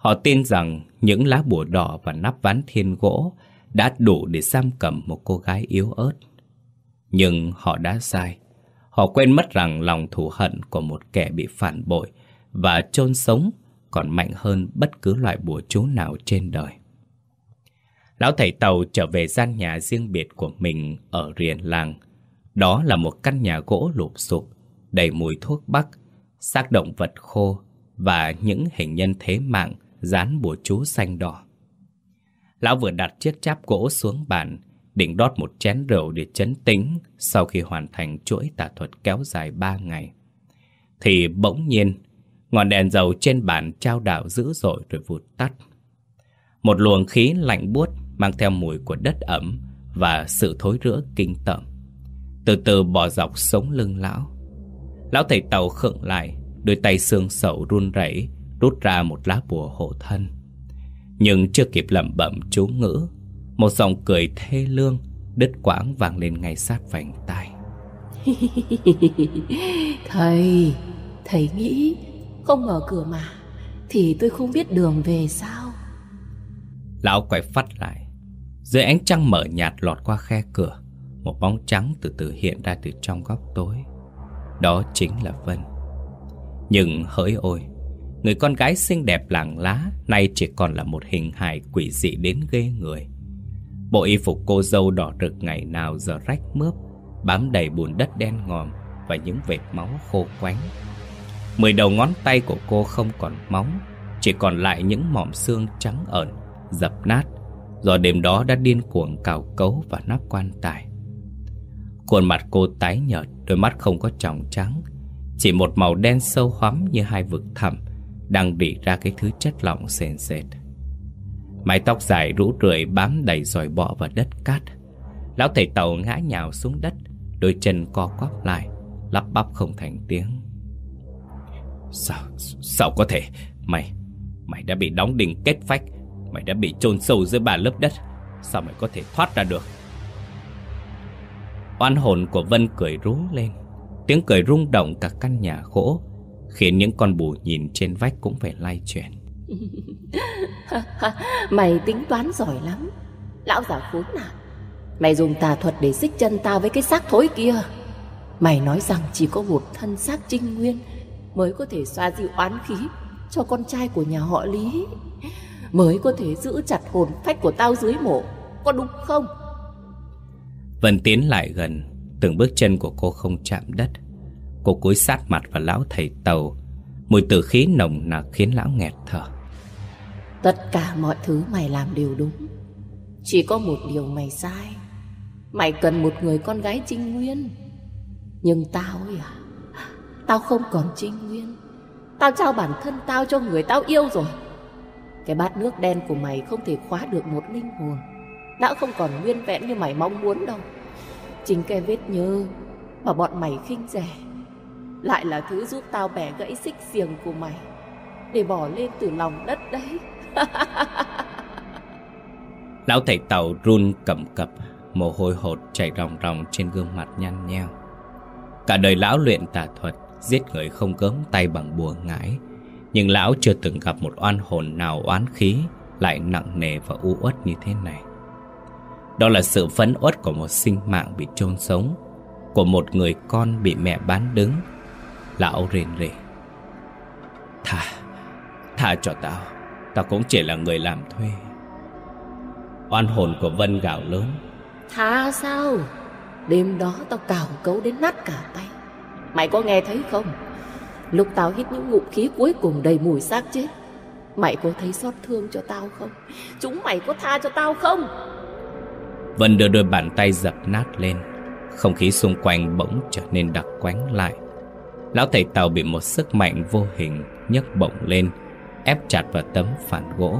Họ tin rằng những lá bùa đỏ và nắp ván thiên gỗ đã đủ để giam cầm một cô gái yếu ớt. Nhưng họ đã sai. Họ quên mất rằng lòng thù hận của một kẻ bị phản bội và chôn sống còn mạnh hơn bất cứ loại bùa chú nào trên đời. Lão thầy Tàu trở về gian nhà riêng biệt của mình ở riền làng. Đó là một căn nhà gỗ lụp sụp, đầy mùi thuốc bắc, xác động vật khô và những hình nhân thế mạng dán bùa chú xanh đỏ. Lão vừa đặt chiếc cháp gỗ xuống bàn, định đót một chén rượu để chấn tĩnh sau khi hoàn thành chuỗi tà thuật kéo dài ba ngày. Thì bỗng nhiên, ngọn đèn dầu trên bàn trao đảo dữ dội rồi vụt tắt. Một luồng khí lạnh buốt mang theo mùi của đất ẩm và sự thối rữa kinh tởm. Từ từ bò dọc sống lưng lão. Lão thầy tàu khựng lại, đôi tay xương sầu run rẩy rút ra một lá bùa hộ thân. Nhưng chưa kịp lẩm bẩm chú ngữ, một giọng cười thê lương đứt quãng vang lên ngay sát vành tai. *laughs* thầy, thầy nghĩ không mở cửa mà thì tôi không biết đường về sao? Lão quay phát lại, dưới ánh trăng mở nhạt lọt qua khe cửa, một bóng trắng từ từ hiện ra từ trong góc tối. Đó chính là Vân. Nhưng hỡi ôi, người con gái xinh đẹp làng lá nay chỉ còn là một hình hài quỷ dị đến ghê người. Bộ y phục cô dâu đỏ rực ngày nào giờ rách mướp, bám đầy bùn đất đen ngòm và những vệt máu khô quánh. Mười đầu ngón tay của cô không còn móng, chỉ còn lại những mỏm xương trắng ẩn, dập nát, do đêm đó đã điên cuồng cào cấu và nắp quan tài. Khuôn mặt cô tái nhợt, đôi mắt không có tròng trắng, chỉ một màu đen sâu hoắm như hai vực thẳm đang rỉ ra cái thứ chất lỏng sền sệt. Mái tóc dài rũ rượi bám đầy dòi bọ và đất cát. Lão thầy tàu ngã nhào xuống đất, đôi chân co quắp lại, lắp bắp không thành tiếng. Sao, sao có thể? Mày, mày đã bị đóng đinh kết phách, mày đã bị chôn sâu dưới ba lớp đất, sao mày có thể thoát ra được? Oan hồn của Vân cười rú lên, tiếng cười rung động cả căn nhà gỗ, khiến những con bù nhìn trên vách cũng phải lay chuyển. *laughs* Mày tính toán giỏi lắm. Lão già khốn nạn. Mày dùng tà thuật để xích chân tao với cái xác thối kia. Mày nói rằng chỉ có một thân xác trinh nguyên Mới có thể xoa dịu oán khí Cho con trai của nhà họ Lý. Mới có thể giữ chặt hồn phách của tao dưới mộ. Có đúng không? Vân tiến lại gần Từng bước chân của cô không chạm đất Cô cúi sát mặt vào lão thầy tàu. Mùi tử khí nồng nặc khiến lão nghẹt thở. Tất cả mọi thứ mày làm đều đúng. Chỉ có một điều mày sai. Mày cần một người con gái trinh nguyên. Nhưng tao ấy à Tao không còn trinh nguyên. Tao trao bản thân tao cho người tao yêu rồi. Cái bát nước đen của mày không thể khóa được một linh hồn. Đã không còn nguyên vẹn như mày mong muốn đâu. Chính cái vết nhơ Mà bọn mày khinh rẻ. Lại là thứ giúp tao bẻ gãy xích xiềng của mày. Để bỏ lên từ lòng đất đấy. *laughs* Lão thầy tàu run cầm cập, Mồ hôi hột chảy ròng ròng trên gương mặt nhăn nheo. Cả đời lão luyện tà thuật, Giết người không cớm tay bằng bùa ngải. Nhưng lão chưa từng gặp một oan hồn nào oán khí, Lại nặng nề và u uất như thế này. Đó là sự phấn uất của một sinh mạng bị chôn sống, Của một người con bị mẹ bán đứng. Lão rền rỉ. Tha Tha cho tao. Tao cũng chỉ là người làm thuê. Oan hồn của Vân gào lớn. Tha sao? Đêm đó tao cào cấu đến nát cả tay. Mày có nghe thấy không? Lúc tao hít những ngụm khí cuối cùng đầy mùi xác chết Mày có thấy xót thương cho tao không? Chúng mày có tha cho tao không? Vân đưa đôi bàn tay dập nát lên. Không khí xung quanh bỗng trở nên đặc quánh lại Lão thầy tàu bị một sức mạnh vô hình nhấc bổng lên ép chặt vào tấm phản gỗ.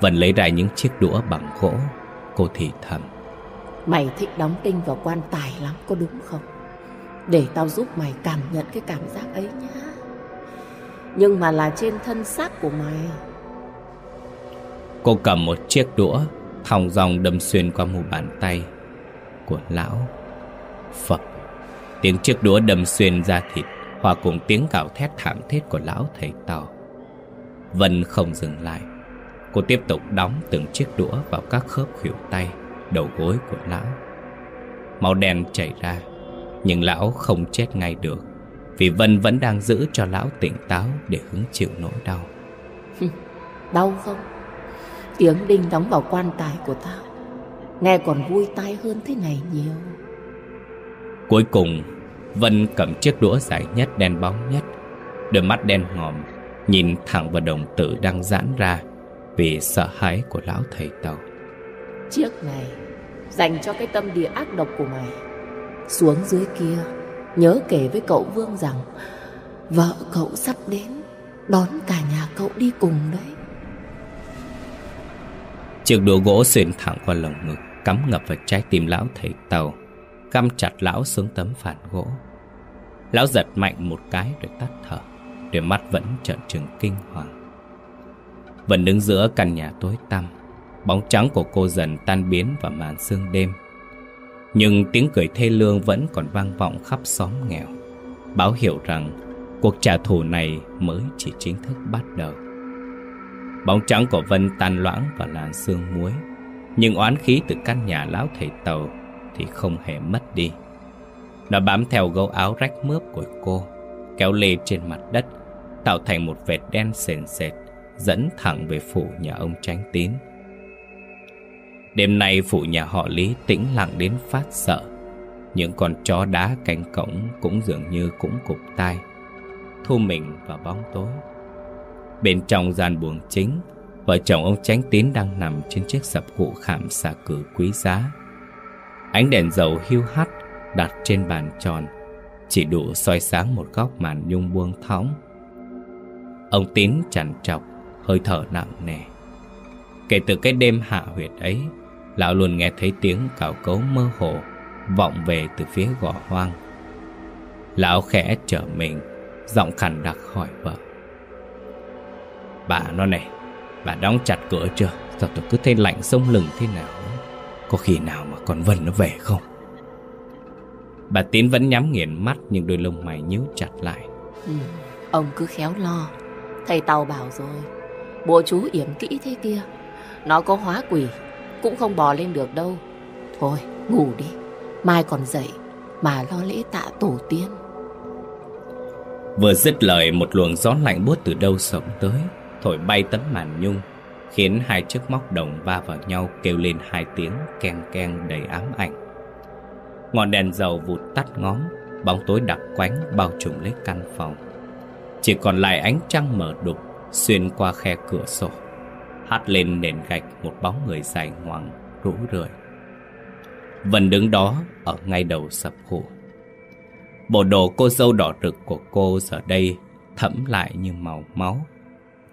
Vân lấy ra những chiếc đũa bằng gỗ. Cô thì thầm. Mày thích đóng tinh vào quan tài lắm có đúng không? Để tao giúp mày cảm nhận cái cảm giác ấy nhá. Nhưng mà là trên thân xác của mày. Cô cầm một chiếc đũa, Thòng dòng đâm xuyên qua mu bàn tay Của lão Phật Tiếng chiếc đũa đâm xuyên ra thịt Hòa cùng tiếng gào thét thảm thiết của lão thầy Tàu Vân không dừng lại. Cô tiếp tục đóng từng chiếc đũa vào các khớp khuỷu tay Đầu gối của lão. Máu đen chảy ra Nhưng lão không chết ngay được Vì Vân vẫn đang giữ cho lão tỉnh táo Để hứng chịu nỗi đau. Đau không? Tiếng đinh đóng vào quan tài của tao Nghe còn vui tai hơn thế này nhiều. Cuối cùng Vân cầm chiếc đũa dài nhất đen bóng nhất Đôi mắt đen ngòm Nhìn thẳng vào đồng tử đang giãn ra Vì sợ hãi của lão thầy tàu. Chiếc này Dành cho cái tâm địa ác độc của mày. Xuống dưới kia Nhớ kể với cậu Vương rằng Vợ cậu sắp đến Đón cả nhà cậu đi cùng đấy. Chiếc đũa gỗ xuyên thẳng qua lồng ngực Cắm ngập vào trái tim lão thầy tàu Căm chặt lão xuống tấm phản gỗ. Lão giật mạnh một cái rồi tắt thở Đôi mắt vẫn trợn trừng kinh hoàng. Vẫn đứng giữa căn nhà tối tăm, Bóng trắng của cô dần tan biến vào màn sương đêm. Nhưng tiếng cười thê lương vẫn còn vang vọng khắp xóm nghèo, Báo hiệu rằng cuộc trả thù này mới chỉ chính thức bắt đầu. Bóng trắng của Vân tan loãng vào làn sương muối, Nhưng oán khí từ căn nhà lão thầy tàu thì không hề mất đi. Nó bám theo gấu áo rách mướp của cô, Kéo lê trên mặt đất, Tạo thành một vệt đen sền sệt, Dẫn thẳng về phủ nhà ông tránh tín. Đêm nay phủ nhà họ Lý tĩnh lặng đến phát sợ, Những con chó đá canh cổng cũng dường như cũng cụp tai, Thu mình vào bóng tối. Bên trong gian buồng chính, Vợ chồng ông Tránh Tín đang nằm trên chiếc sập cụ khảm xà cử quý giá. Ánh đèn dầu hiu hắt đặt trên bàn tròn, Chỉ đủ soi sáng một góc màn nhung buông thõng. Ông Tín chằn trọc, Hơi thở nặng nề. Kể từ cái đêm hạ huyệt ấy, Lão luôn nghe thấy tiếng cào cấu mơ hồ Vọng về từ phía gò hoang. Lão khẽ trở mình, Giọng khàn đặc hỏi vợ. Bà nó này, Bà đóng chặt cửa chưa? Sao tôi cứ thấy lạnh sông lừng thế nào? Có khi nào mà con Vân nó về không? Bà Tín vẫn nhắm nghiền mắt Nhưng đôi lông mày nhíu chặt lại. Ừ, Ông cứ khéo lo. Thầy Tàu bảo rồi Bố chú yểm kỹ thế kia Nó có hóa quỷ Cũng không bò lên được đâu. Thôi ngủ đi Mai còn dậy Mà lo lễ tạ tổ tiên. Vừa dứt lời một luồng gió lạnh buốt từ đâu sống tới Thổi bay tấm màn nhung Khiến hai chiếc móc đồng va vào nhau kêu lên hai tiếng keng keng đầy ám ảnh. Ngọn đèn dầu vụt tắt ngóm, Bóng tối đặc quánh bao trùm lấy căn phòng. Chỉ còn lại ánh trăng mở đục Xuyên qua khe cửa sổ Hát lên nền gạch một bóng người dài ngoằng, rũ rượi. Vân đứng đó ở ngay đầu sập khổ Bộ đồ cô dâu đỏ rực của cô giờ đây thẫm lại như màu máu.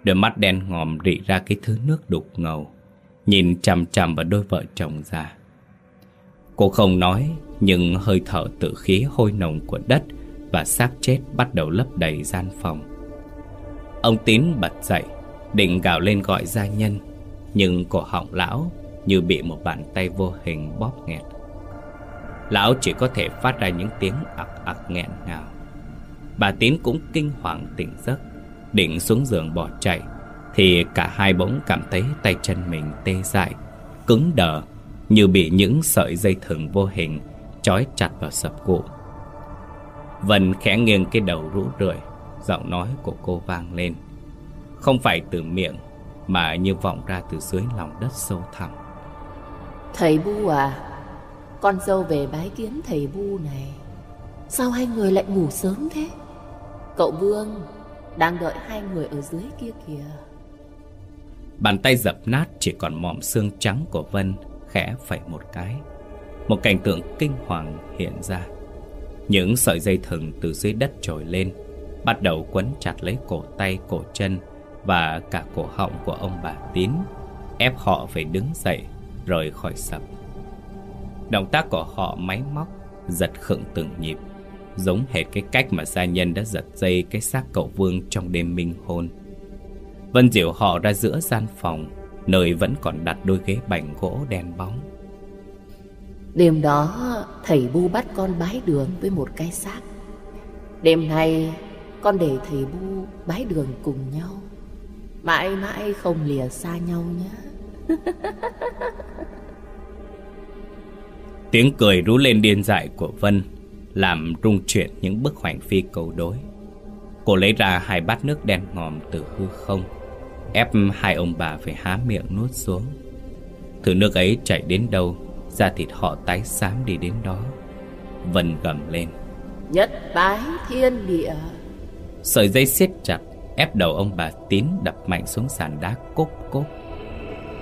Đôi mắt đen ngòm rỉ ra cái thứ nước đục ngầu, Nhìn chằm chằm vào đôi vợ chồng già. Cô không nói, Nhưng hơi thở tự khí hôi nồng của đất Và xác chết bắt đầu lấp đầy gian phòng. Ông Tín bật dậy, Định gào lên gọi gia nhân, Nhưng cổ họng lão Như bị một bàn tay vô hình bóp nghẹt. Lão chỉ có thể phát ra những tiếng ạc ạc nghẹn ngào. Bà Tín cũng kinh hoàng tỉnh giấc. Định xuống giường bỏ chạy, Thì cả hai bỗng cảm thấy tay chân mình tê dại, Cứng đờ, Như bị những sợi dây thừng vô hình Trói chặt vào sập cụ. Vân khẽ nghiêng cái đầu rũ rượi, Giọng nói của cô vang lên. Không phải từ miệng, Mà như vọng ra từ dưới lòng đất sâu thẳm. Thầy Bu à Con dâu về bái kiến thầy Bu này. Sao hai người lại ngủ sớm thế? Cậu Vương đang đợi hai người ở dưới kia kìa. Bàn tay dập nát chỉ còn mỏm xương trắng của Vân Khẽ phẩy một cái. Một cảnh tượng kinh hoàng hiện ra. Những sợi dây thừng từ dưới đất trồi lên Bắt đầu quấn chặt lấy cổ tay, cổ chân Và cả cổ họng của ông bà Tín Ép họ phải đứng dậy Rời khỏi sập. Động tác của họ máy móc Giật khựng từng nhịp. Giống hệt cái cách mà gia nhân đã giật dây cái xác cậu Vương trong đêm minh hôn. Vân dịu họ ra giữa gian phòng Nơi vẫn còn đặt đôi ghế bành gỗ đen bóng. Đêm đó thầy Bu bắt con bái đường với một cái xác. Đêm nay con để thầy Bu bái đường cùng nhau. Mãi mãi không lìa xa nhau nhé. Tiếng cười rú lên điên dại của Vân Làm rung chuyển những bức hoành phi cầu đối. Cô lấy ra hai bát nước đen ngòm từ hư không Ép hai ông bà phải há miệng nuốt xuống. Thứ nước ấy chảy đến đâu Da thịt họ tái xám đi đến đó. Vân gầm lên. Nhất bái thiên địa. Sợi dây siết chặt Ép đầu ông bà tín đập mạnh xuống sàn đá cốp cốp.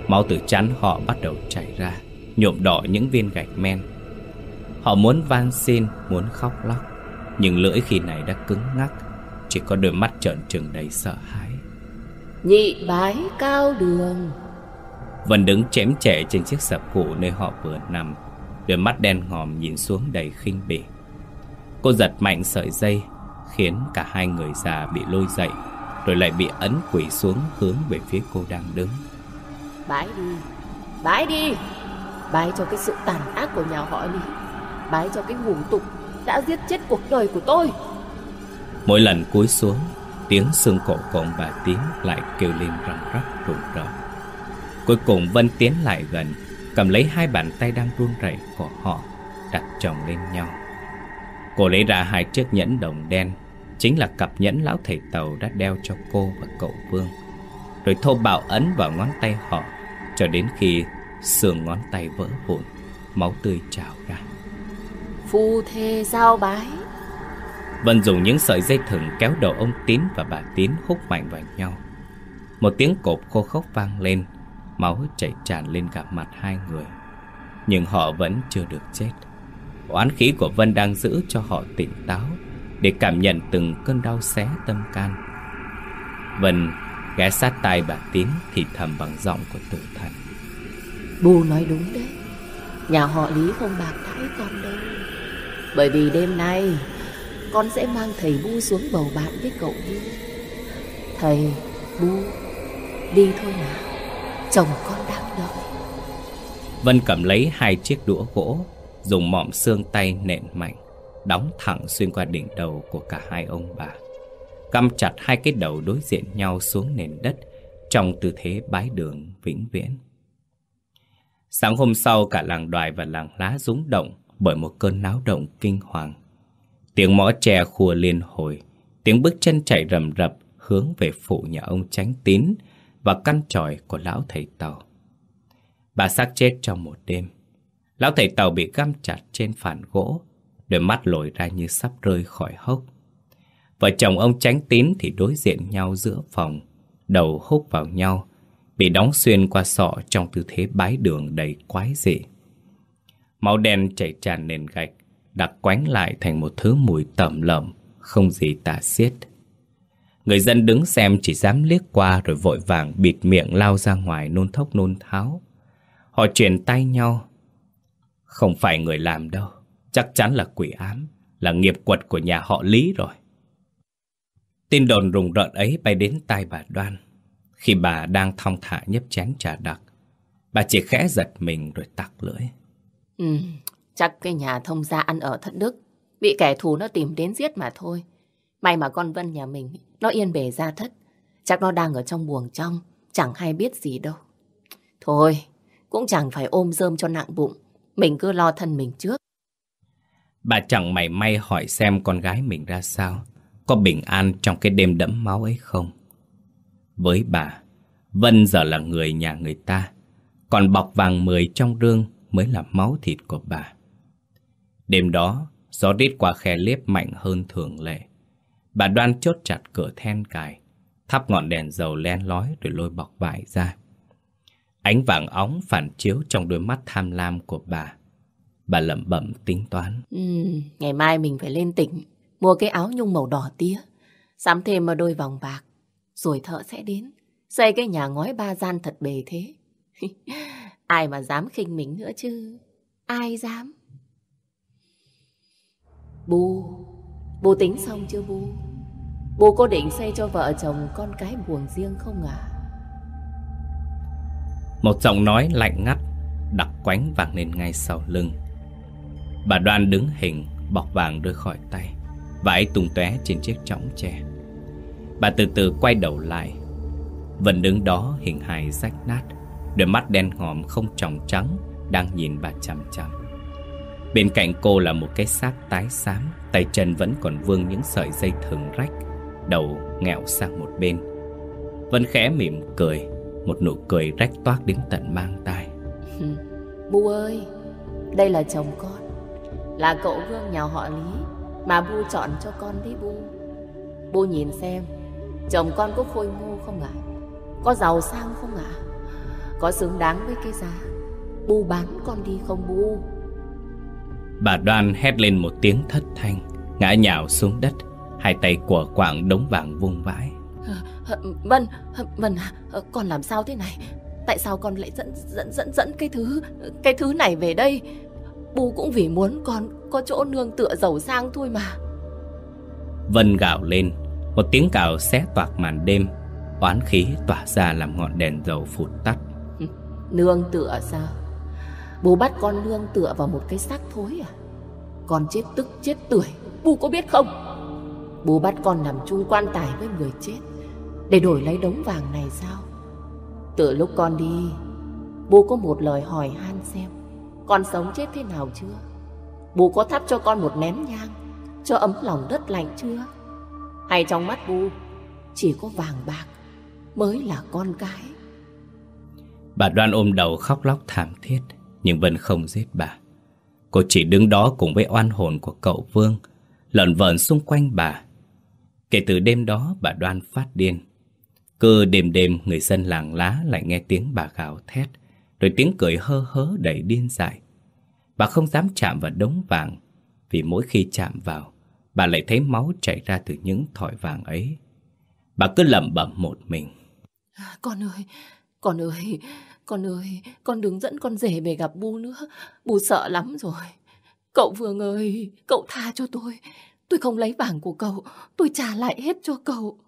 Máu từ chắn họ bắt đầu chảy ra Nhuộm đỏ những viên gạch men Họ muốn van xin Muốn khóc lóc. Nhưng lưỡi khi này đã cứng ngắc Chỉ có đôi mắt trợn trừng đầy sợ hãi. Nhị bái cao đường. Vân đứng chém trẻ trên chiếc sập cụ nơi họ vừa nằm. Đôi mắt đen ngòm nhìn xuống đầy khinh bỉ. Cô giật mạnh sợi dây Khiến cả hai người già bị lôi dậy Rồi lại bị ấn quỷ xuống hướng về phía cô đang đứng. Bái đi Bái đi Bái cho cái sự tàn ác của nhà họ đi Bái cho cái hủ tục Đã giết chết cuộc đời của tôi. Mỗi lần cúi xuống, Tiếng xương cổ của ông bà Tiến lại kêu lên răng rắc rụng rợn. Cuối cùng Vân tiến lại gần, Cầm lấy hai bàn tay đang run rẩy của họ, Đặt chồng lên nhau. Cô lấy ra hai chiếc nhẫn đồng đen, Chính là cặp nhẫn lão thầy tàu đã đeo cho cô và cậu Vương, Rồi thô bạo ấn vào ngón tay họ, Cho đến khi xương ngón tay vỡ vụn, Máu tươi trào ra. Phu thê giao bái? Vân dùng những sợi dây thừng kéo đầu ông Tín và bà Tín hút mạnh vào nhau. Một tiếng cộp khô khốc vang lên Máu chảy tràn lên cả mặt hai người. Nhưng họ vẫn chưa được chết. Oán khí của Vân đang giữ cho họ tỉnh táo Để cảm nhận từng cơn đau xé tâm can. Vân ghé sát tai bà Tín thì thầm bằng giọng của tử thần. Bù nói đúng đấy. Nhà họ Lý không bạc đãi con đâu bởi vì đêm nay, Con sẽ mang thầy Bu xuống bầu bạn với cậu đi Thầy Bu, Đi thôi nào Chồng con đang đợi. Vân cầm lấy hai chiếc đũa gỗ, Dùng mỏm xương tay nện mạnh, Đóng thẳng xuyên qua đỉnh đầu của cả hai ông bà. Căm chặt hai cái đầu đối diện nhau xuống nền đất, Trong tư thế bái đường vĩnh viễn. Sáng hôm sau, cả làng đoài và làng lá rúng động bởi một cơn náo động kinh hoàng. Tiếng mõ tre khua liên hồi, Tiếng bước chân chạy rầm rập Hướng về phủ nhà ông tránh tín Và căn tròi của lão thầy tàu. Bà xác chết trong một đêm. Lão thầy tàu bị găm chặt trên phản gỗ, Đôi mắt lồi ra như sắp rơi khỏi hốc. Vợ chồng ông tránh tín thì đối diện nhau giữa phòng, Đầu húc vào nhau, Bị đóng xuyên qua sọ trong tư thế bái đường đầy quái dị. Máu đen chảy tràn nền gạch Đặc quánh lại thành một thứ mùi tẩm lợm, Không gì tả xiết. Người dân đứng xem chỉ dám liếc qua Rồi vội vàng bịt miệng lao ra ngoài nôn thốc nôn tháo. Họ chuyển tay nhau. Không phải người làm đâu, Chắc chắn là quỷ ám, Là nghiệp quật của nhà họ Lý rồi. Tin đồn rùng rợn ấy bay đến tai bà Đoan. Khi bà đang thong thả nhấp chén trà đặc, Bà chỉ khẽ giật mình rồi tặc lưỡi. Ừ, chắc cái nhà thông gia ăn ở thất đức Bị kẻ thù nó tìm đến giết mà thôi. May mà con Vân nhà mình Nó yên bề ra thất. Chắc nó đang ở trong buồng trong Chẳng hay biết gì đâu. Thôi, cũng chẳng phải ôm rơm cho nặng bụng Mình cứ lo thân mình trước. Bà chẳng mày may hỏi xem con gái mình ra sao Có bình an trong cái đêm đẫm máu ấy không? Với bà Vân giờ là người nhà người ta Còn bọc vàng mười trong rương Mới là máu thịt của bà. Đêm đó Gió rít qua khe liếp mạnh hơn thường lệ. Bà đoan chốt chặt cửa then cài Thắp ngọn đèn dầu len lói Rồi lôi bọc vải ra. Ánh vàng óng phản chiếu trong đôi mắt tham lam của bà. Bà lẩm bẩm tính toán. Ừ, Ngày mai mình phải lên tỉnh Mua cái áo nhung màu đỏ tía Sắm thêm một đôi vòng bạc Rồi thợ sẽ đến Xây cái nhà ngói ba gian thật bề thế. *laughs* Ai mà dám khinh mình nữa chứ? Ai dám? Bù, bù tính xong chưa bù? Bù có định xây cho vợ chồng con cái buồng riêng không à Một giọng nói lạnh ngắt Đặc quánh vang lên ngay sau lưng. Bà đoan đứng hình Bọc vàng rơi khỏi tay Vải tung tóe trên chiếc chõng tre. Bà từ từ quay đầu lại Vẫn đứng đó hình hài rách nát. Đôi mắt đen ngòm không tròng trắng Đang nhìn bà chằm chằm. Bên cạnh cô là một cái xác tái xám, Tay chân vẫn còn vương những sợi dây thừng rách, Đầu nghẹo sang một bên. Vân khẽ mỉm cười, Một nụ cười rách toác đến tận mang tai. *laughs* Bu ơi, Đây là chồng con, Là cậu Vương nhà họ Lý Mà Bu chọn cho con đi Bu Bu nhìn xem, Chồng con có khôi ngô không ạ? Có giàu sang không ạ? Có xứng đáng với cái giá Bu bán con đi không Bu Bà đoan hét lên một tiếng thất thanh Ngã nhào xuống đất Hai tay của quạng đống vàng vung vãi Vân, Vân à, con làm sao thế này Tại sao con lại dẫn dẫn dẫn dẫn cái thứ cái thứ này về đây? Bu cũng vì muốn con có chỗ nương tựa giàu sang thôi mà. Vân gào lên, một tiếng cào xé toạc màn đêm, oán khí tỏa ra làm ngọn đèn dầu phụt tắt. Nương tựa sao? Bu bắt con nương tựa vào một cái xác thối à? Con chết tức chết tuổi, Bu có biết không? Bu bắt con nằm chung quan tài với người chết để đổi lấy đống vàng này sao? Từ lúc con đi Bố có một lời hỏi han xem Con sống chết thế nào chưa Bố có thắp cho con một nén nhang Cho ấm lòng đất lạnh chưa Hay trong mắt bố Chỉ có vàng bạc Mới là con cái Bà đoan ôm đầu khóc lóc thảm thiết Nhưng vẫn không giết bà Cô chỉ đứng đó cùng với oan hồn của cậu Vương Lợn vợn xung quanh bà Kể từ đêm đó bà đoan phát điên cứ đêm đêm người dân làng lá lại nghe tiếng bà gào thét, rồi tiếng cười hơ hớ đầy điên dại. Bà không dám chạm vào đống vàng, vì mỗi khi chạm vào, bà lại thấy máu chảy ra từ những thỏi vàng ấy. Bà cứ lẩm bẩm một mình. Con ơi, con ơi, con ơi, con đứng dẫn con rể về gặp bu nữa. Bu sợ lắm rồi. Cậu Vương ơi, cậu tha cho tôi. Tôi không lấy vàng của cậu, tôi trả lại hết cho cậu.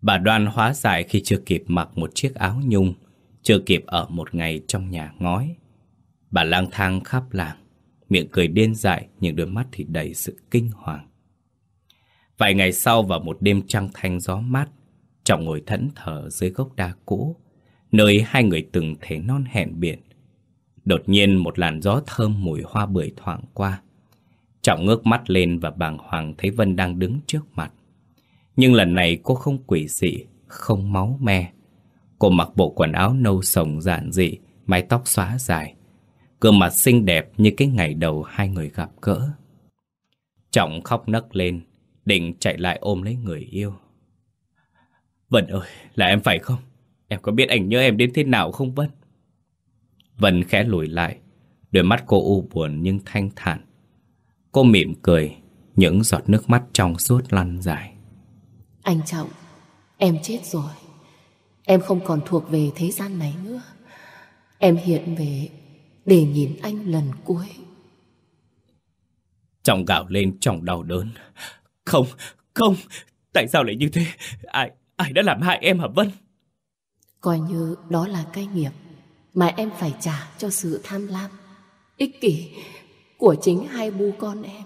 Bà đoan hóa giải khi chưa kịp mặc một chiếc áo nhung, chưa kịp ở một ngày trong nhà ngói. Bà lang thang khắp làng, miệng cười điên dại nhưng đôi mắt thì đầy sự kinh hoàng. Vài ngày sau vào một đêm trăng thanh gió mát, chồng ngồi thẫn thờ dưới gốc đa cũ, nơi hai người từng thể non hẹn biển. Đột nhiên một làn gió thơm mùi hoa bưởi thoảng qua. Trọng ngước mắt lên và bàng hoàng thấy Vân đang đứng trước mặt. Nhưng lần này cô không quỷ dị, không máu me. Cô mặc bộ quần áo nâu sồng giản dị, mái tóc xóa dài. Gương mặt xinh đẹp như cái ngày đầu hai người gặp gỡ. Trọng khóc nấc lên, định chạy lại ôm lấy người yêu. Vân ơi, là em phải không? Em có biết anh nhớ em đến thế nào không Vân? Vân khẽ lùi lại, đôi mắt cô u buồn nhưng thanh thản. Cô mỉm cười, những giọt nước mắt trong suốt lăn dài. Anh Trọng, em chết rồi. Em không còn thuộc về thế gian này nữa. Em hiện về để nhìn anh lần cuối. Trọng gạo lên trong đau đớn. Không, không, tại sao lại như thế? Ai, ai đã làm hại em hả Vân? Coi như đó là cái nghiệp mà em phải trả cho sự tham lam, ích kỷ của chính hai bu con em.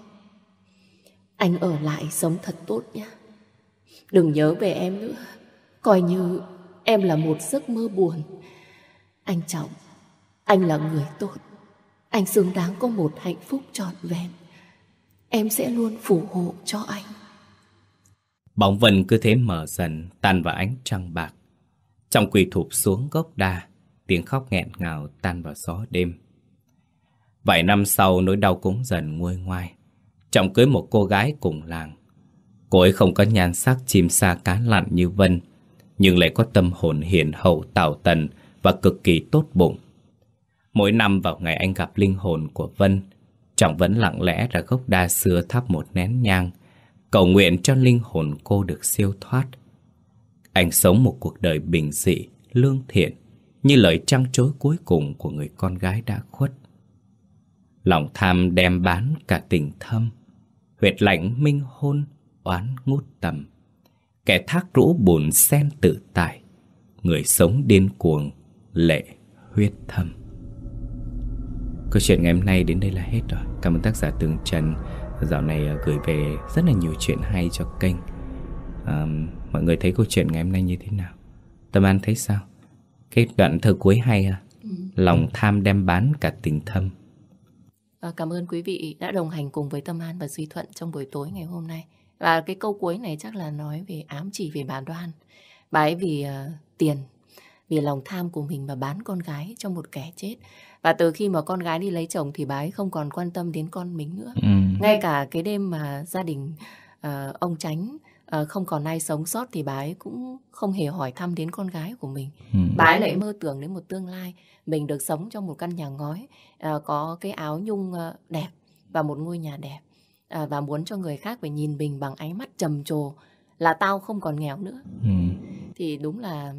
Anh ở lại sống thật tốt nhé. Đừng nhớ về em nữa. Coi như em là một giấc mơ buồn. Anh Trọng Anh là người tốt. Anh xứng đáng có một hạnh phúc trọn vẹn. Em sẽ luôn phù hộ cho anh. Bóng vần cứ thế mở dần Tan vào ánh trăng bạc. Trong quỳ thụp xuống gốc đa Tiếng khóc nghẹn ngào tan vào gió đêm Vài năm sau nỗi đau cũng dần nguôi ngoai Trọng cưới một cô gái cùng làng Cô ấy không có nhan sắc chim sa cá lặn như Vân, nhưng lại có tâm hồn hiền hậu tạo tần và cực kỳ tốt bụng. Mỗi năm vào ngày anh gặp linh hồn của Vân, Trọng vẫn lặng lẽ ra gốc đa xưa thắp một nén nhang, cầu nguyện cho linh hồn cô được siêu thoát. Anh sống một cuộc đời bình dị, lương thiện, như lời trăng trối cuối cùng của người con gái đã khuất. Lòng tham đem bán cả tình thâm, huyệt lạnh minh hôn oán ngút tầm. Kẻ thác rũ bùn sen tự tại Người sống điên cuồng lệ huyết thâm. Câu chuyện ngày hôm nay đến đây là hết rồi. Cảm ơn tác giả Tường Trần. Dạo này ờ, gửi về rất là nhiều chuyện hay cho kênh. Um, Mọi người thấy câu chuyện ngày hôm nay như thế nào? Tâm An thấy sao? Cái đoạn thơ cuối hay à? Ừ. Lòng tham đem bán cả tình thâm và cảm ơn quý vị đã đồng hành cùng với Tâm An và Duy Thuận trong buổi tối ngày hôm nay. Và cái câu cuối này chắc là nói về ám chỉ về bà Đoan. Bà ấy vì uh, tiền, vì lòng tham của mình mà bán con gái cho một kẻ chết. Và từ khi mà con gái đi lấy chồng thì bà ấy không còn quan tâm đến con mình nữa. Ừ. Ngay cả cái đêm mà gia đình uh, ông Tránh uh, không còn ai sống sót thì bà ấy cũng không hề hỏi thăm đến con gái của mình. Ừ. Bà ấy lại mơ tưởng đến một tương lai mình được sống trong một căn nhà ngói, uh, có cái áo nhung uh, đẹp và một ngôi nhà đẹp. Uh, và muốn cho người khác phải nhìn mình bằng ánh mắt trầm trồ là tao không còn nghèo nữa. Ừ. Thì đúng là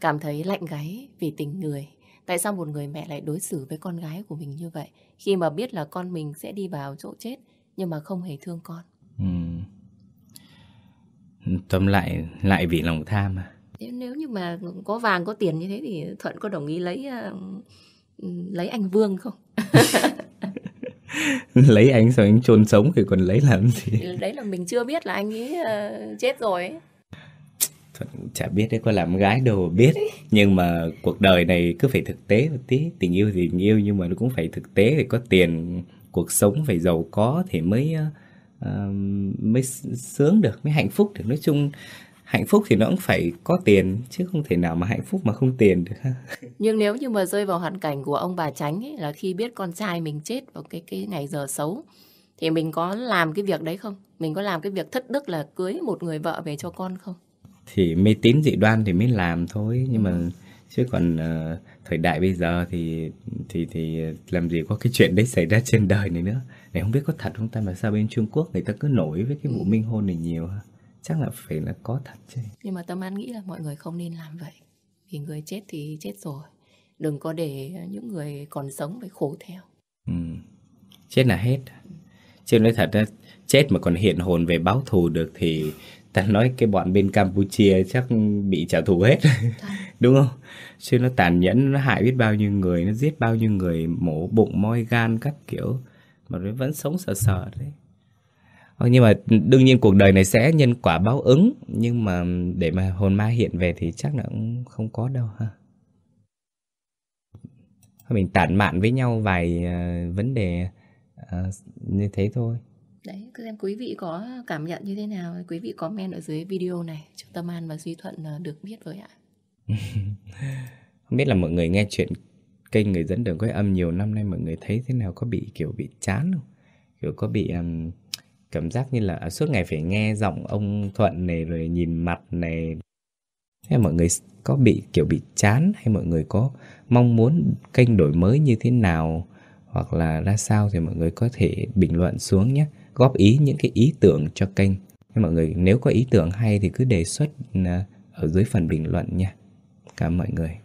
cảm thấy lạnh gáy vì tình người. Tại sao một người mẹ lại đối xử với con gái của mình như vậy khi mà biết là con mình sẽ đi vào chỗ chết nhưng mà không hề thương con? Ừ. Tâm lại lại vì lòng tham à? Nếu như mà có vàng có tiền như thế thì Thuận có đồng ý lấy uh, lấy anh Vương không? *laughs* lấy anh sao anh chôn sống thì còn lấy làm gì? Đấy là mình chưa biết là anh ấy uh, chết rồi ấy chả biết đấy có làm gái đâu biết *laughs* nhưng mà cuộc đời này cứ phải thực tế một tí tình yêu thì tình yêu nhưng mà nó cũng phải thực tế phải có tiền cuộc sống phải giàu có thì mới uh, mới sướng được mới hạnh phúc được. Nói chung hạnh phúc thì nó cũng phải có tiền chứ không thể nào mà hạnh phúc mà không tiền được. Ha *laughs* nhưng nếu như mà rơi vào hoàn cảnh của ông bà tránh ấy, là khi biết con trai mình chết vào cái cái ngày giờ xấu thì mình có làm cái việc đấy không? Mình có làm cái việc thất đức là cưới một người vợ về cho con không? Thì mê tín dị đoan thì mới làm thôi nhưng mà chứ còn uh, thời đại bây giờ thì thì thì làm gì có cái chuyện đấy xảy ra trên đời này nữa này không biết có thật không ta? Mà sao bên Trung Quốc người ta cứ nổi với cái vụ minh hôn này nhiều ha chắc là phải là có thật chứ. Nhưng mà tâm an nghĩ là mọi người không nên làm vậy. Vì người chết thì chết rồi. Đừng có để những người còn sống phải khổ theo. Ừ. chết là hết. Chứ nói thật đó, chết mà còn hiện hồn về báo thù được thì ta nói cái bọn bên Campuchia chắc bị trả thù hết. *laughs* Đúng không? Chứ nó tàn nhẫn nó hại biết bao nhiêu người nó giết bao nhiêu người mổ bụng moi gan các kiểu mà vẫn sống sờ sờ đấy. Ờ, nhưng mà đương nhiên cuộc đời này sẽ nhân quả báo ứng nhưng mà để mà hồn ma hiện về thì chắc là cũng không có đâu ha. Mình tản mạn với nhau vài uh, vấn đề uh, như thế thôi. Đấy, xem quý vị có cảm nhận như thế nào Quý vị comment ở dưới video này Cho Tâm An và Duy Thuận ờ, được biết với ạ. *laughs* Không biết là mọi người nghe chuyện kênh người dẫn đường quay âm nhiều năm nay Mọi người thấy thế nào có bị kiểu bị chán không? Kiểu có bị um, cảm giác như là à, suốt ngày phải nghe giọng ông Thuận này Rồi nhìn mặt này Thế mọi người có bị kiểu bị chán Hay mọi người có mong muốn kênh đổi mới như thế nào Hoặc là ra sao thì mọi người có thể bình luận xuống nhé góp ý những cái ý tưởng cho kênh. Nên mọi người nếu có ý tưởng hay thì cứ đề xuất à, ở dưới phần bình luận nha. Cảm ơn mọi người.